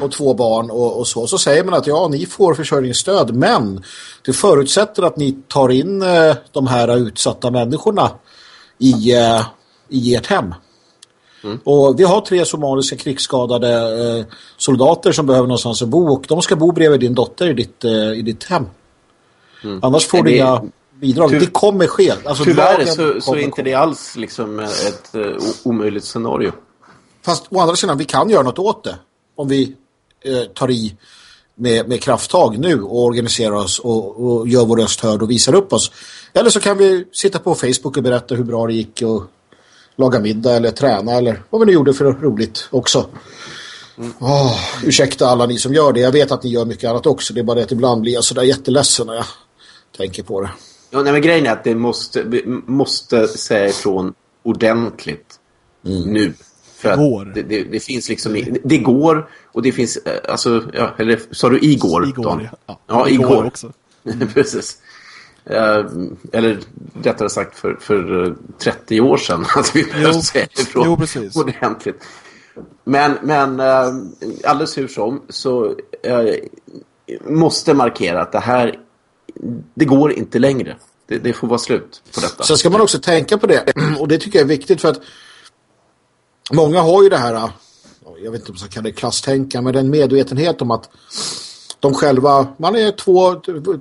och två barn och, och, så. Så säger man att ja, ni får försörjningsstöd men det förutsätter att ni tar in eh, de här utsatta människorna i, eh, i ert hem. Mm. Och vi har tre somaliska krigsskadade eh, soldater som behöver någonstans att bo och de ska bo bredvid din dotter i ditt, eh, i ditt hem. Mm. Annars får du inga bidrag. det kommer ske. Alltså, tyvärr så, så är inte det alls liksom ett uh, omöjligt scenario. Fast å andra sidan, vi kan göra något åt det. Om vi eh, tar i med, med krafttag nu och organiserar oss och, och, gör vår röst hörd och visar upp oss. Eller så kan vi sitta på Facebook och berätta hur bra det gick och laga middag eller träna eller vad vi nu gjorde för roligt också. Mm. Oh, ursäkta alla ni som gör det. Jag vet att ni gör mycket annat också. Det är bara det att ibland blir jag sådär jätteledsen när jag tänker på det. Ja, nej, men grejen är att det måste, vi måste säga ifrån ordentligt mm. nu. För det går. Det, det, det, finns liksom, det går och det finns, eh, alltså, ja, eller sa du igår? Igår, Don? ja. Ja, igår. igår också. Mm. Precis. Uh, eller rättare sagt för, för 30 år sedan att vi säga ifrån jo, precis. ordentligt. Men, men uh, alldeles hur som så uh, måste markera att det här det går inte längre. Det, det, får vara slut på detta. Sen ska man också tänka på det. Och det tycker jag är viktigt för att många har ju det här, jag vet inte om man ska kalla det klasstänka, men den medvetenhet om att de själva, man är två,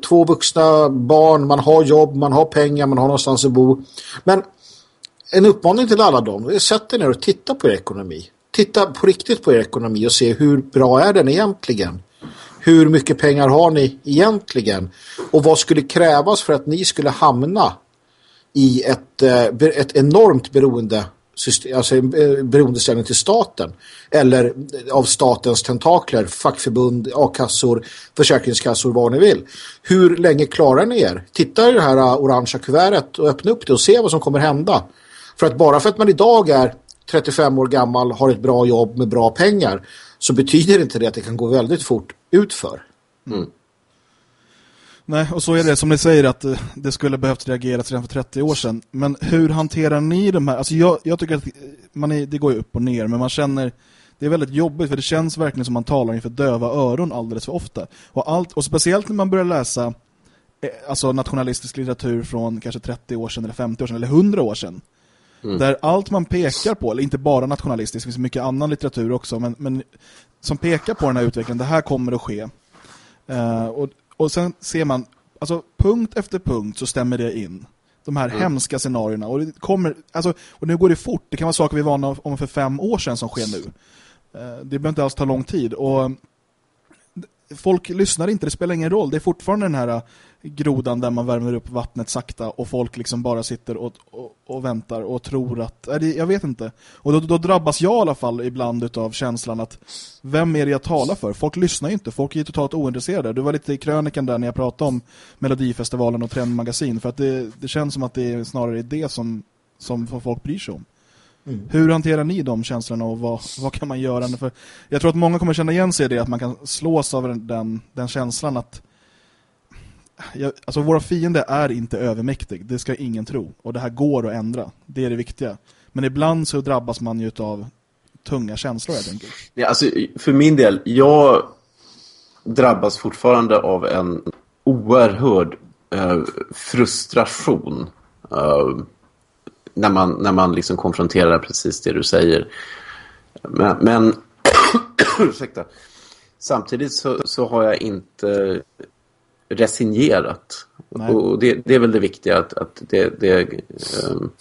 två vuxna barn, man har jobb, man har pengar, man har någonstans att bo. Men en uppmaning till alla dem sätt er ner och titta på er ekonomi. Titta på riktigt på er ekonomi och se hur bra är den egentligen. Hur mycket pengar har ni egentligen? Och vad skulle krävas för att ni skulle hamna i ett, eh, ett enormt beroende system, alltså eh, beroendeställning till staten eller eh, av statens tentakler, fackförbund, a-kassor, försäkringskassor, vad ni vill. Hur länge klarar ni er? Titta i det här eh, orangea kuvertet och öppna upp det och se vad som kommer hända. För att bara för att man idag är 35 år gammal, har ett bra jobb med bra pengar så betyder inte det att det kan gå väldigt fort utför. Mm. Nej, och så är det som ni säger att eh, det skulle behövt reageras redan för 30 år sedan. Men hur hanterar ni de här? Alltså jag, jag tycker att man är, det går ju upp och ner, men man känner det är väldigt jobbigt för det känns verkligen som man talar inför döva öron alldeles för ofta. Och, allt, och speciellt när man börjar läsa eh, alltså nationalistisk litteratur från kanske 30 år sedan eller 50 år sedan eller 100 år sedan. Mm. Där allt man pekar på, eller inte bara nationalistiskt, det finns mycket annan litteratur också, men, men som pekar på den här utvecklingen, det här kommer att ske. Uh, och, och sen ser man, alltså punkt efter punkt så stämmer det in. De här mm. hemska scenarierna. Och, det kommer, alltså, och nu går det fort. Det kan vara saker vi var om för fem år sedan som sker nu. Uh, det behöver inte alls ta lång tid. Och folk lyssnar inte, det spelar ingen roll. Det är fortfarande den här grodan där man värmer upp vattnet sakta och folk liksom bara sitter och, och, och väntar och tror att, äh, jag vet inte. Och då, då, drabbas jag i alla fall ibland av känslan att vem är det jag talar för? Folk lyssnar ju inte, folk är ju totalt ointresserade. Du var lite i krönikan där när jag pratade om Melodifestivalen och Trendmagasin för att det, det känns som att det är snarare det som, som folk bryr sig om. Mm. Hur hanterar ni de känslorna och vad, vad kan man göra? För jag tror att många kommer känna igen sig i det att man kan slås av den, den känslan att jag, alltså våra fiender är inte övermäktig, det ska ingen tro. Och det här går att ändra, det är det viktiga. Men ibland så drabbas man ju av tunga känslor helt enkelt. Ja, alltså, för min del, jag drabbas fortfarande av en oerhörd eh, frustration eh, när man, när man liksom konfronterar precis det du säger. Men, men ursäkta, samtidigt så, så har jag inte resignerat. Nej. Och det, det, är väl det viktiga att, att det, det, um,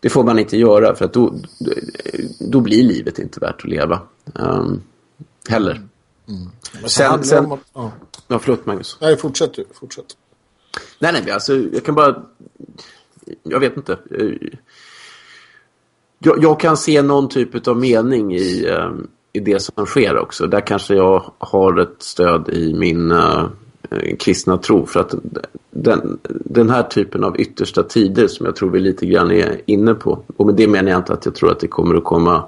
det, får man inte göra för att då, då blir livet inte värt att leva. Um, heller. Mm. Sen, sen, om, ja. ja, förlåt Magnus. Nej, fortsätt du. Fortsätt. Nej, nej, alltså jag kan bara... Jag vet inte. Jag, jag kan se någon typ av mening i, um, i det som sker också. Där kanske jag har ett stöd i min uh, kristna tro. För att den, den här typen av yttersta tider som jag tror vi lite grann är inne på. Och med det menar jag inte att jag tror att det kommer att komma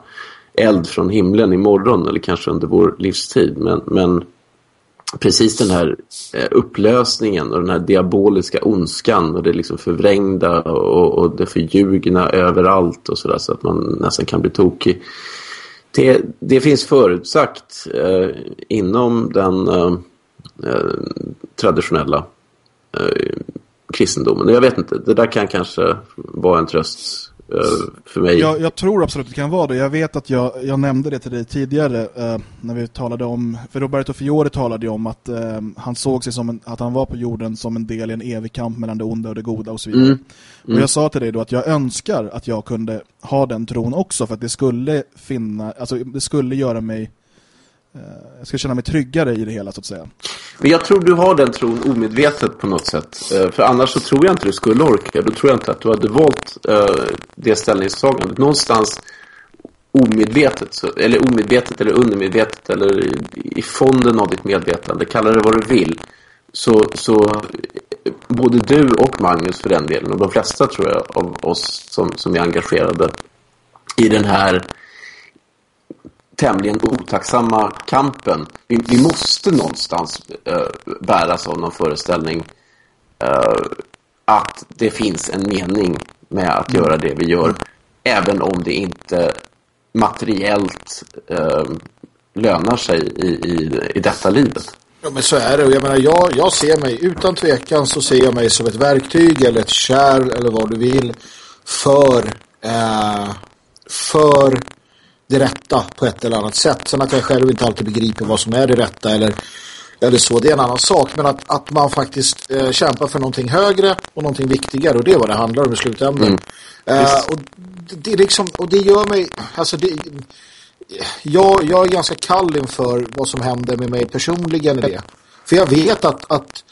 eld från himlen imorgon eller kanske under vår livstid. Men, men precis den här eh, upplösningen och den här diaboliska ondskan och det liksom förvrängda och, och det förljugna överallt och sådär så att man nästan kan bli tokig det, det finns förutsagt eh, inom den eh, eh, traditionella eh, kristendomen. Jag vet inte, det där kan kanske vara en tröst för mig. Jag, jag, tror absolut det kan vara det. Jag vet att jag, jag nämnde det till dig tidigare uh, när vi talade om, för Roberto Fiore talade ju om att uh, han såg sig som en, att han var på jorden som en del i en evig kamp mellan det onda och det goda och så vidare. Mm. Mm. Och jag sa till dig då att jag önskar att jag kunde ha den tron också för att det skulle finna, alltså det skulle göra mig Eh, Eh, jag ska känna mig tryggare i det hela så att säga. Men jag tror du har den tron omedvetet på något sätt. Eh, för annars så tror jag inte du skulle orka. Då tror jag inte att du hade valt eh, det ställningstagandet. Någonstans omedvetet, eller omedvetet eller undermedvetet eller i, i fonden av ditt medvetande, kalla det vad du vill. Så, så både du och Magnus för den delen och de flesta tror jag av oss som, som är engagerade i den här tämligen otacksamma kampen. Vi, vi måste någonstans uh, bäras av någon föreställning uh, att det finns en mening med att mm. göra det vi gör. Även om det inte materiellt uh, lönar sig i, i, i detta livet. Ja men så är det. Jag menar, jag, jag ser mig, utan tvekan så ser jag mig som ett verktyg eller ett kärl eller vad du vill för, eh, för det rätta på ett eller annat sätt. Sen att jag själv inte alltid begriper vad som är det rätta eller, eller så, det är en annan sak. Men att, att man faktiskt eh, kämpar för någonting högre och någonting viktigare och det är vad det handlar om i slutändan. Mm. Eh, och, det, liksom, och det gör mig, alltså det, jag, jag är ganska kall inför vad som händer med mig personligen i det. För jag vet att, att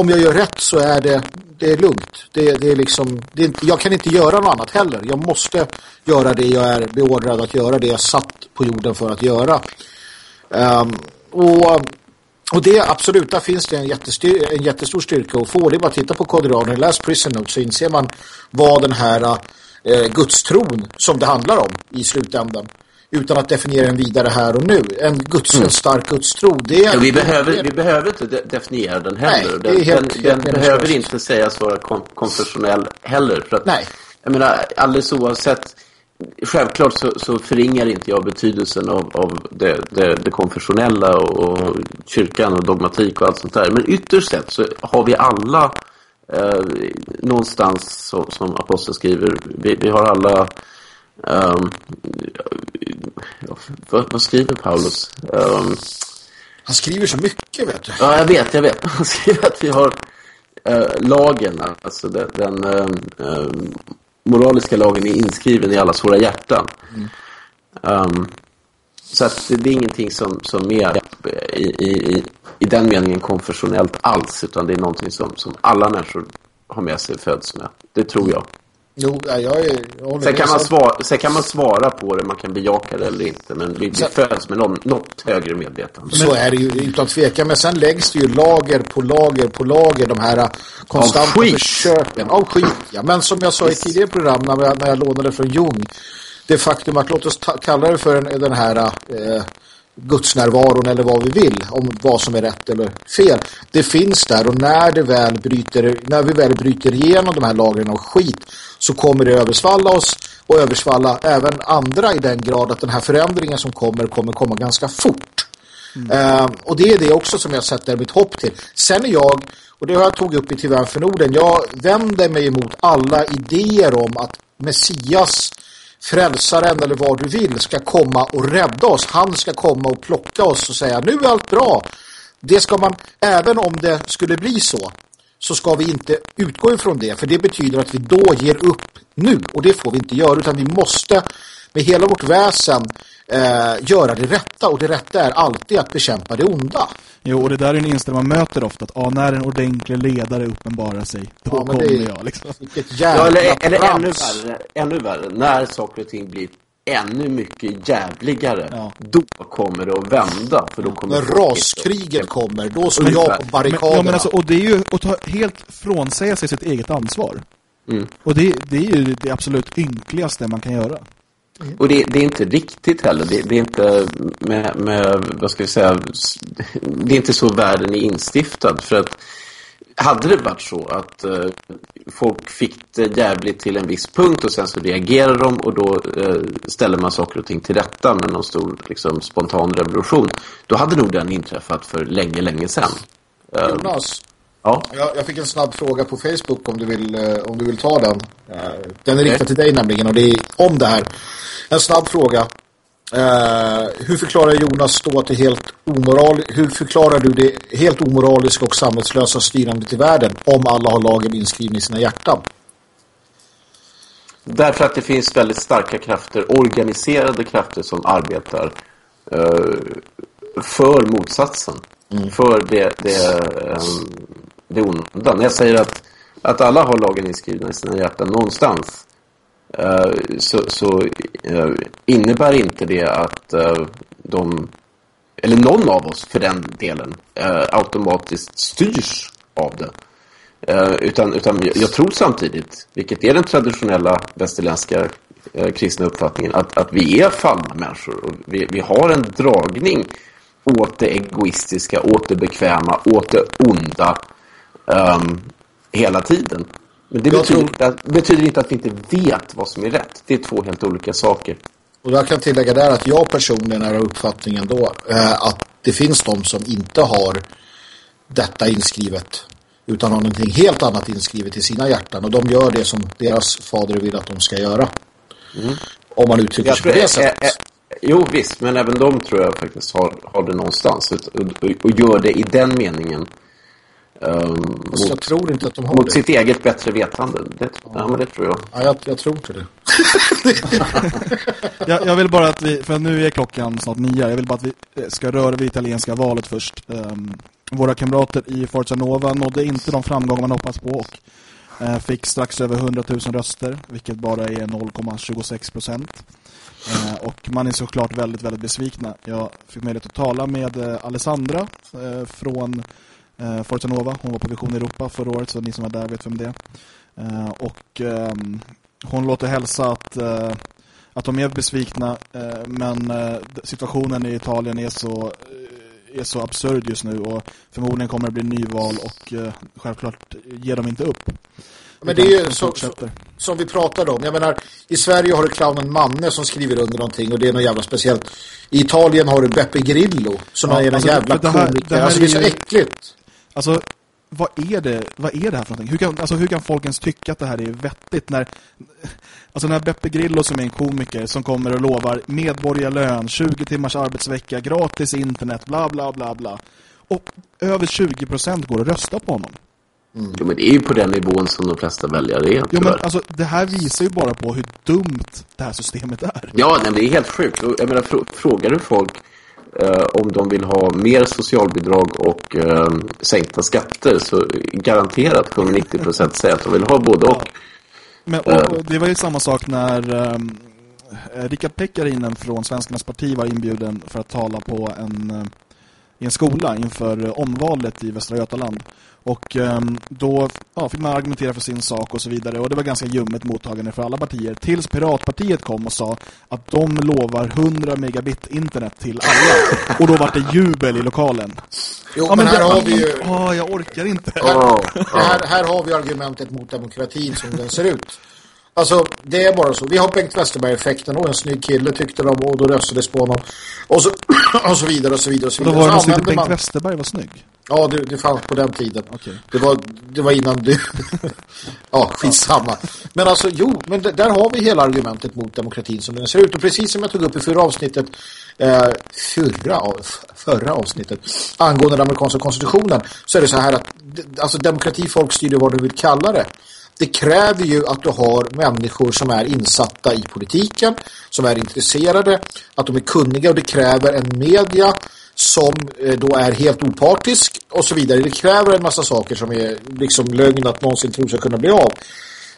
om jag gör rätt så är det, det är lugnt. Det, det är liksom, det, jag kan inte göra något annat heller. Jag måste göra det jag är beordrad att göra. Det jag satt på jorden för att göra. Um, och, och det absolut, där finns det en, en jättestor styrka att få. Det är bara att titta på Koderanen, läs Prison Notes så inser man vad den här eh, gudstron som det handlar om i slutändan utan att definiera den vidare här och nu. En, guds, mm. en stark gudstro. Det ja, vi, behöver, vi behöver inte definiera den heller. Nej, den, helt, den, helt den behöver inte sägas vara kon konfessionell heller. För att, Nej. Jag menar, alldeles oavsett självklart så, så förringar inte jag betydelsen av, av det, det, det konfessionella och, och, kyrkan och dogmatik och allt sånt där. Men ytterst sett så har vi alla eh, någonstans så, som aposteln skriver, vi, vi har alla Um, vad, vad, skriver Paulus? Um, han skriver så mycket, vet du. Ja, jag vet, jag vet. Han skriver att vi har uh, lagen, alltså den, den uh, moraliska lagen är inskriven i allas våra hjärtan. Mm. Um, så att det, det, är ingenting som, som är i, i, i den meningen konfessionellt alls, utan det är någonting som, som alla människor har med sig föds med. Det tror jag. Jo, jag är... Jag sen, kan man svara, sen kan man svara på det, man kan bejaka det eller inte. Men vi, vi föds med någon, något högre medvetande. Så är det ju utan tvekan. Men sen läggs det ju lager på lager på lager. De här konstanta av försöken. Av skit. Ja, men som jag sa i tidigare program när jag, när jag lånade från Jung. Det faktum att låt oss kalla det för en, den här... Eh, gudsnärvaron eller vad vi vill om vad som är rätt eller fel. Det finns där och när, det väl bryter, när vi väl bryter igenom de här lagren av skit så kommer det översvalla oss och översvalla även andra i den grad att den här förändringen som kommer kommer komma ganska fort. Mm. Uh, och det är det också som jag sätter mitt hopp till. Sen är jag, och det har jag tagit upp i Tyvärr för Norden, jag vänder mig emot alla idéer om att Messias frälsaren eller vad du vill ska komma och rädda oss. Han ska komma och plocka oss och säga nu är allt bra. Det ska man, även om det skulle bli så, så ska vi inte utgå ifrån det. För det betyder att vi då ger upp nu. Och det får vi inte göra utan vi måste med hela vårt väsen eh, göra det rätta. Och det rätta är alltid att bekämpa det onda. Jo, och det där är en inställning man möter ofta. Att ah, när en ordentlig ledare uppenbarar sig, då ja, kommer det, jag. Liksom. Ja, eller, eller ännu, värre, ännu värre, när saker och ting blir ännu mycket jävligare ja. då kommer det att vända för då kommer när raskriget kommer då står jag på barrikaderna men, ja, men alltså, och det är ju att ta helt frånsäga sig sitt eget ansvar mm. och det, det är ju det absolut ynkligaste man kan göra och det, det, är inte riktigt heller. Det, det, är inte med, med, vad ska vi säga, det är inte så världen är instiftad. För att hade det varit så att eh, folk fick det jävligt till en viss punkt och sen så reagerar de och då eh, ställer man saker och ting till rätta med någon stor liksom, spontan revolution. Då hade nog den inträffat för länge, länge sedan. Jonas, Ja. Jag, jag fick en snabb fråga på Facebook om du vill, eh, om du vill ta den. Eh, Den är riktad till dig nämligen och det är om det här. En snabb fråga. Eh, hur förklarar Jonas då att det är helt omoral hur förklarar du det helt omoraliska och samhällslösa styrandet i världen om alla har lagen inskriven i sina hjärtan? Därför att det finns väldigt starka krafter, organiserade krafter som arbetar eh, för motsatsen. För det, det, eh, det onda. När jag säger att, att alla har lagen inskrivna i sina hjärtan någonstans eh, så, så eh, innebär inte det att eh, de, eller någon av oss för den delen, eh, automatiskt styrs av det. Eh, utan, utan jag- jag tror samtidigt, vilket är den traditionella västerländska eh, kristna uppfattningen, att, att vi är fallna människor. Och vi, vi har en dragning åt det egoistiska, åt det bekväma, åt det onda ehm, hela tiden. Men det betyder, tror- inte att, betyder inte att vi inte vet vad som är rätt. Det är två helt olika saker. Och jag kan tillägga där att jag personligen är av uppfattningen då eh, att det finns de som inte har detta inskrivet utan har någonting helt annat inskrivet i sina hjärtan och de gör det som deras fader vill att de ska göra. Om man uttrycker sig på det eh, sättet. eh, jo, visst. Men även de tror jag faktiskt har, har det någonstans. Och, och, och gör det i den meningen. Ehm, Fast jag mot, tror inte att de har mot det. sitt eget bättre vetande. Det, ja, men det tror jag. Ja, jag, jag tror inte det. Jag, jag vill bara att vi, för nu är klockan snart nio, jag vill bara att vi eh, ska röra vid italienska valet först. Ehm, våra kamrater i Forza Nova nådde inte de framgångar man hoppas på och eh, fick strax över 100 000 röster, vilket bara är 0,26 procent. Eh, och man är såklart väldigt, väldigt besvikna. Jag fick möjlighet att tala med eh, Alessandra eh, från eh, Forza Nova. Hon var på Vision Europa förra året, så ni som var där vet vem det är. Eh, och ehm, hon låter hälsa att, eh, att de är besvikna, eh, men eh, situationen i Italien är så, eh, är så absurd just nu och förmodligen kommer det bli nyval och eh, självklart ger de inte upp. Men det är ju fortsätter. som vi pratade om. Jag menar, i Sverige har du clownen Manne som skriver under någonting och det är något jävla speciellt. I Italien har du Beppe Grillo som Ja, är en alltså, jävla det här- komiker. det här alltså det är så ju- äckligt. Alltså, vad är det, vad är det här för någonting? Hur kan, alltså, hur kan folk ens tycka att det här är vettigt när alltså när Beppe Grillo som är en komiker som kommer och lovar medborgarlön, 20 timmars arbetsvecka, gratis internet, bla bla bla bla. Och över 20% går att rösta på honom. Jo, men det är ju på den nivån som de flesta väljare är. Jo men alltså det här visar ju bara på hur dumt det här systemet är. Ja, nej, det är helt sjukt. Jag menar, frå frågar du folk Eh, om de vill ha mer socialbidrag och eh, sänkta skatter så garanterat kommer 90% säga att de vill ha både och. Men, och, och det var ju samma sak när um, Rickard Pekkarinen från Svenskarnas parti var inbjuden för att tala på en, eh, i en skola inför omvalet i Västra Götaland. Och ehm, då ja, fick man argumentera för sin sak och så vidare. Och det var ganska ljummet mottagande för alla partier. Tills Piratpartiet kom och sa att de lovar 100 megabit internet till alla. Och då var det jubel i lokalen. Jo, Ja, men, här det, har vi ju... Åh, jag orkar inte. Ja, Här, här har vi argumentet mot demokratin som den ser ut. Alltså, det är bara så. Vi har Bengt Westerberg-effekten och en snygg kille tyckte de och då röstades på honom. Och så, och så vidare och så vidare och så Då vidare. var det så Bengt man... Westerberg var snygg. Ja, det, det fanns på den tiden. Okej. Det, var, det var innan du... ja, skitsamma. Men alltså, jo, men där har vi hela argumentet mot demokratin som den ser ut. Och precis som jag tog upp i förra avsnittet, eh, förra, förra avsnittet, angående den amerikanska konstitutionen, så är det så här att alltså demokrati, folkstyre, vad du vill kalla det, det kräver ju att du har människor som är insatta i politiken, som är intresserade, att de är kunniga och det kräver en media som eh, då är helt opartisk och så vidare. Det kräver en massa saker som är liksom lögn att någonsin tro ska kunna bli av.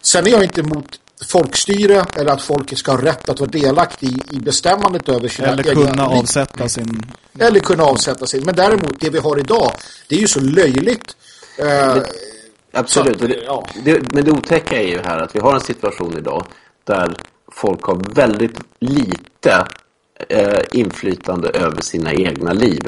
Sen är jag inte emot folkstyre eller att folk ska ha rätt att vara delaktig i, i bestämmandet över sina Eller egna kunna avsätta sin... Eller kunna avsätta sig. Men däremot, det vi har idag, det är ju så löjligt. Eh, Absolut. Så, det, ja. det, men det otäcka är ju här att vi har en situation idag där folk har väldigt lite eh, inflytande över sina egna liv.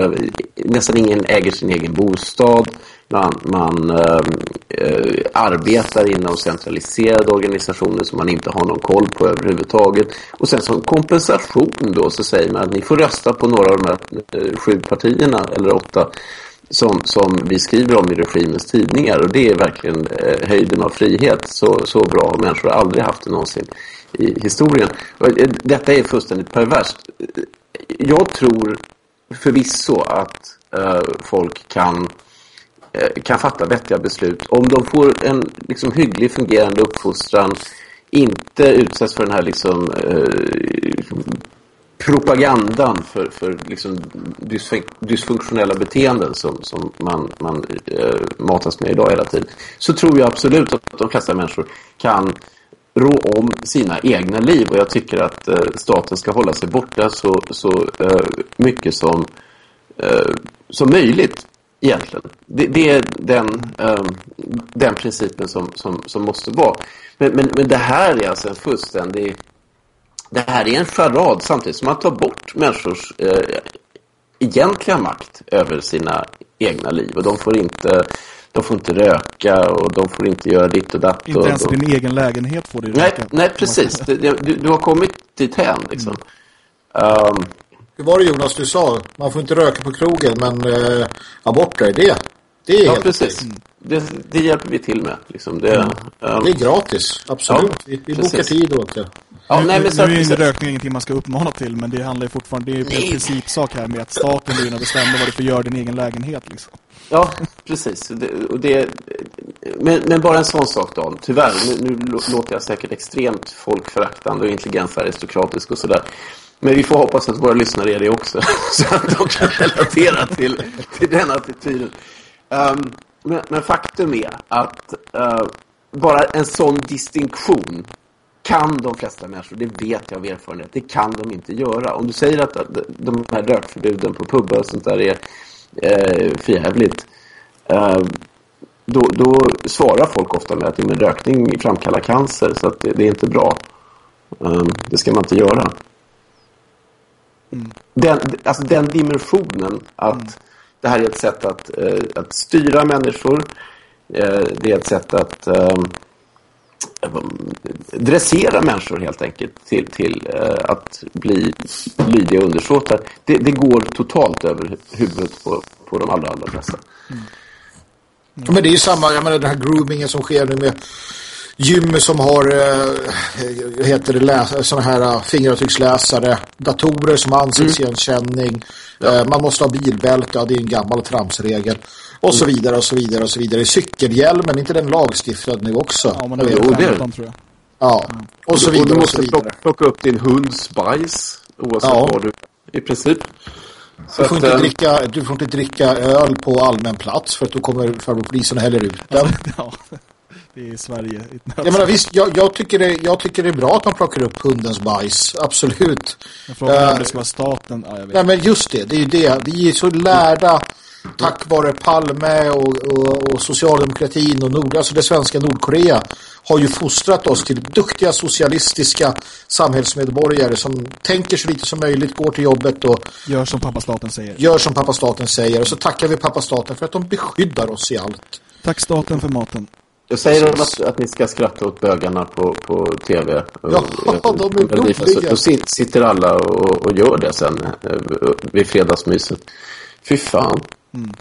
Nästan ingen äger sin egen bostad. Man, man eh, eh, arbetar inom centraliserade organisationer som man inte har någon koll på överhuvudtaget. Och sen som kompensation då så säger man att ni får rösta på några av de här eh, sju partierna eller åtta som, som vi skriver om i regimens tidningar och det är verkligen eh, höjden av frihet. Så, så bra människor aldrig haft det någonsin i historien. Eh, detta är fullständigt perverst. Eh, jag tror förvisso att eh, folk kan eh, kan fatta vettiga beslut om de får en liksom, hygglig fungerande uppfostran inte utsätts för den här liksom, eh, propagandan för, för liksom dysfunktionella beteenden som, som man, man eh, matas med idag hela tiden så tror jag absolut att de flesta människor kan rå om sina egna liv och jag tycker att eh, staten ska hålla sig borta så, så eh, mycket som, eh, som möjligt egentligen. Det, det är den, ehm, den principen som, som, som måste vara. Men, men, men det här är alltså en fullständig... Det här är en charad samtidigt som man tar bort människors eh, egentliga makt över sina egna liv. Och de får inte... De får inte röka och de får inte göra ditt och datt. Inte ens i din egen lägenhet får du röka. Nej, nej precis. Du, du, du, har kommit dit hän liksom. Mm. Um, hur var det Jonas du sa? Man får inte röka på krogen men eh, aborter, det, det är ja, precis. Det, det, hjälper vi till med. Liksom. Det, mm. um... det är gratis, absolut. Ja, vi, vi bokar tid åt det. Ja, nej, men så nu är inte rökning ingenting man ska uppmana till men det handlar ju fortfarande, det är ju en principsak här med att staten går in och bestämmer vad du får göra din egen lägenhet liksom. Ja, precis. Det, och det, men, men, bara en sån sak då. Tyvärr, nu, nu låter jag säkert extremt folkföraktande och intelligensaristokratisk och sådär. Men vi får hoppas att våra lyssnare är det också. så att de kan relatera till, till den attityden. Um, men, men, faktum är att uh, bara en sån distinktion kan de flesta människor, det vet jag av erfarenhet, det kan de inte göra. Om du säger att de här rökförbuden på pubbar och sånt där är eh, förjävligt, eh, då, då, svarar folk ofta med att men rökning framkallar cancer så att det, det är inte bra. Eh, det ska man inte göra. Den, alltså den dimensionen att mm. det här är ett sätt att, eh, att styra människor. Eh, det är ett sätt att eh, dressera människor helt enkelt till, till eh, att bli lydiga undersåtar. Det, det, går totalt över huvudet på, på de allra, allra flesta. Mm. Mm. Men det är ju samma, jag menar den här groomingen som sker nu med gym som har eh, heter det, sådana här uh, fingeravtrycksläsare, datorer som ansiktsigenkänning, mm. ja. eh, man måste ha bilbälte, ja, det är en gammal tramsregel och så vidare och så vidare och så vidare. Cykelhjälmen, inte den lagstiftad nu också? Ja, men det är det tror jag. Ja, och så vidare och, du måste och så vidare. plocka upp din hunds bajs oavsett ja. vad du, i princip. Du får, att, inte äh, dricka, du får inte dricka öl på allmän plats för att då kommer farbror polisen och häller ut den. ja. Det är Sverige. Jag menar, visst, jag, jag, tycker det, jag tycker det är bra att man plockar upp hundens bajs. Absolut. Jag frågar uh, om det ska vara staten. Ja, nej, men just det. Det är ju det. Vi är så lärda tack vare Palme och, och, och socialdemokratin och Nord, alltså det svenska Nordkorea har ju fostrat oss till duktiga socialistiska samhällsmedborgare som tänker så lite som möjligt, går till jobbet och gör som pappa staten säger. Gör som pappa staten säger och så tackar vi pappa staten för att de beskyddar oss i allt. Tack staten för maten. Jag säger att, att ni ska skratta åt bögarna på, på tv. Ja, de är roliga. Då sitter alla och, och gör det sen eh, vid fredagsmyset. Fy fan. Mm.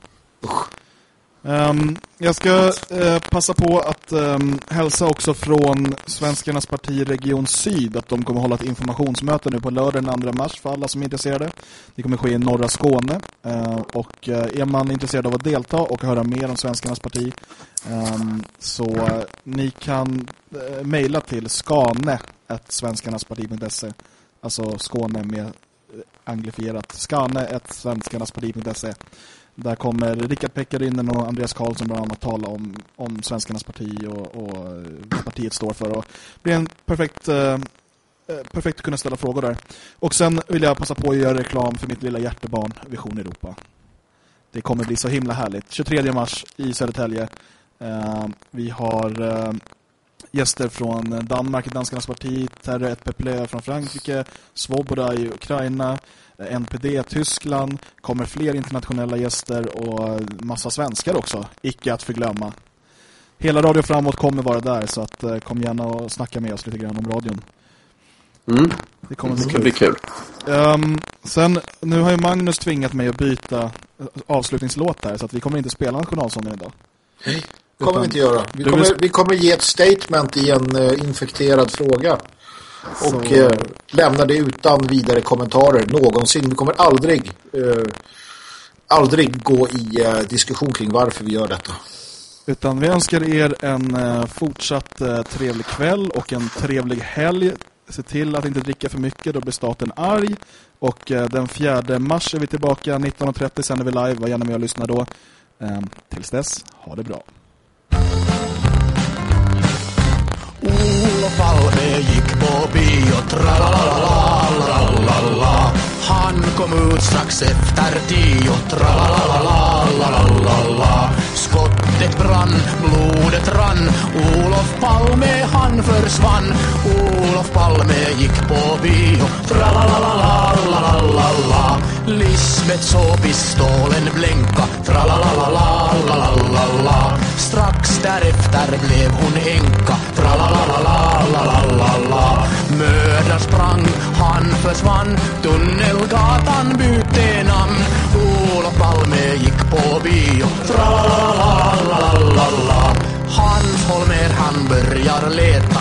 Um, jag ska uh, passa på att um, hälsa också från Svenskarnas parti Region Syd att de kommer hålla ett informationsmöte nu på lördag den 2 mars för alla som är intresserade. Det kommer ske i norra Skåne. Uh, och uh, är man intresserad av att delta och höra mer om Svenskarnas parti um, så eh, ni kan uh, mejla till skane.svenskarnasparti.se alltså Skåne med anglifierat. Skane.svenskarnasparti.se där kommer Rickard Pekkarinen och Andreas Karlsson bland annat tala om, om Svenskarnas parti och, och eh, vad partiet står för. Och det blir en perfekt, eh, eh, perfekt att kunna ställa frågor där. Och sen vill jag passa på att göra reklam för mitt lilla hjärtebarn Vision Europa. Det kommer bli så himla härligt. 23 mars i Södertälje. Eh, vi har eh, gäster från Danmark, Danskarnas parti, Terre et Peuple från Frankrike, Svoboda i Ukraina, NPD Tyskland, kommer fler internationella gäster och massa svenskar också, icke att förglömma. Hela Radio Framåt kommer vara där så att eh, kom gärna och snacka med oss lite grann om radion. Mm. Det kommer det ska bli kul. Um, sen, nu har ju Magnus tvingat mig att byta avslutningslåt här så att vi kommer inte spela nationalsången idag. Nej, kommer vi inte göra. Vi kommer, vill... vi kommer ge ett statement i en uh, infekterad fråga. Och uh, lämna det utan vidare kommentarer någonsin. Vi kommer aldrig uh, aldrig gå i diskussion kring varför vi gör detta. Utan vi önskar er en fortsatt trevlig kväll och en trevlig helg se till att inte dricka för mycket, då blir staten arg. Och eh, den 4 mars är vi tillbaka, 19.30 sänder vi live, var gärna med och lyssna då. Eh, tills dess, ha det bra. Palme gick på bio, tralalalala, Han kom ut strax efter tio, tralalalala, Skottet brann, blodet rann, Olof Palme han försvann. Olof Palme gick på bio, tralalalala, Lisbeth såg pistolen blänka, tralalalala, Strax därefter blev hon enka, tralalalala, Mördaren sprang, han försvann, Tunnelgatan bytte namn. Olof Palme gick på bio, tralalalala, Hans Holmer han börjar leta,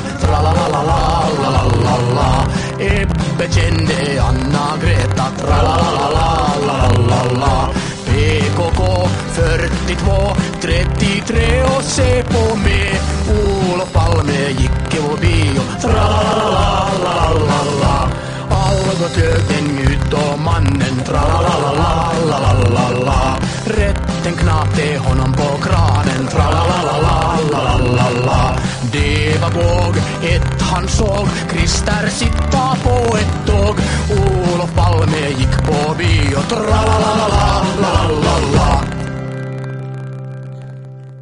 tralalalala, Ebbe kände Anna-Greta, tralalalala, PKK 42, 33 och se på mig Olof Palme gick på bio. Tralalalala Algot hög den ut och mannen. Tralalalala Rätten knapte honom på kranen. Tralalalala devabåg, ett han såg. Krister sitta på ett tåg. Olof Palme gick på bio. Tra-la-la-la-la-la-la-la.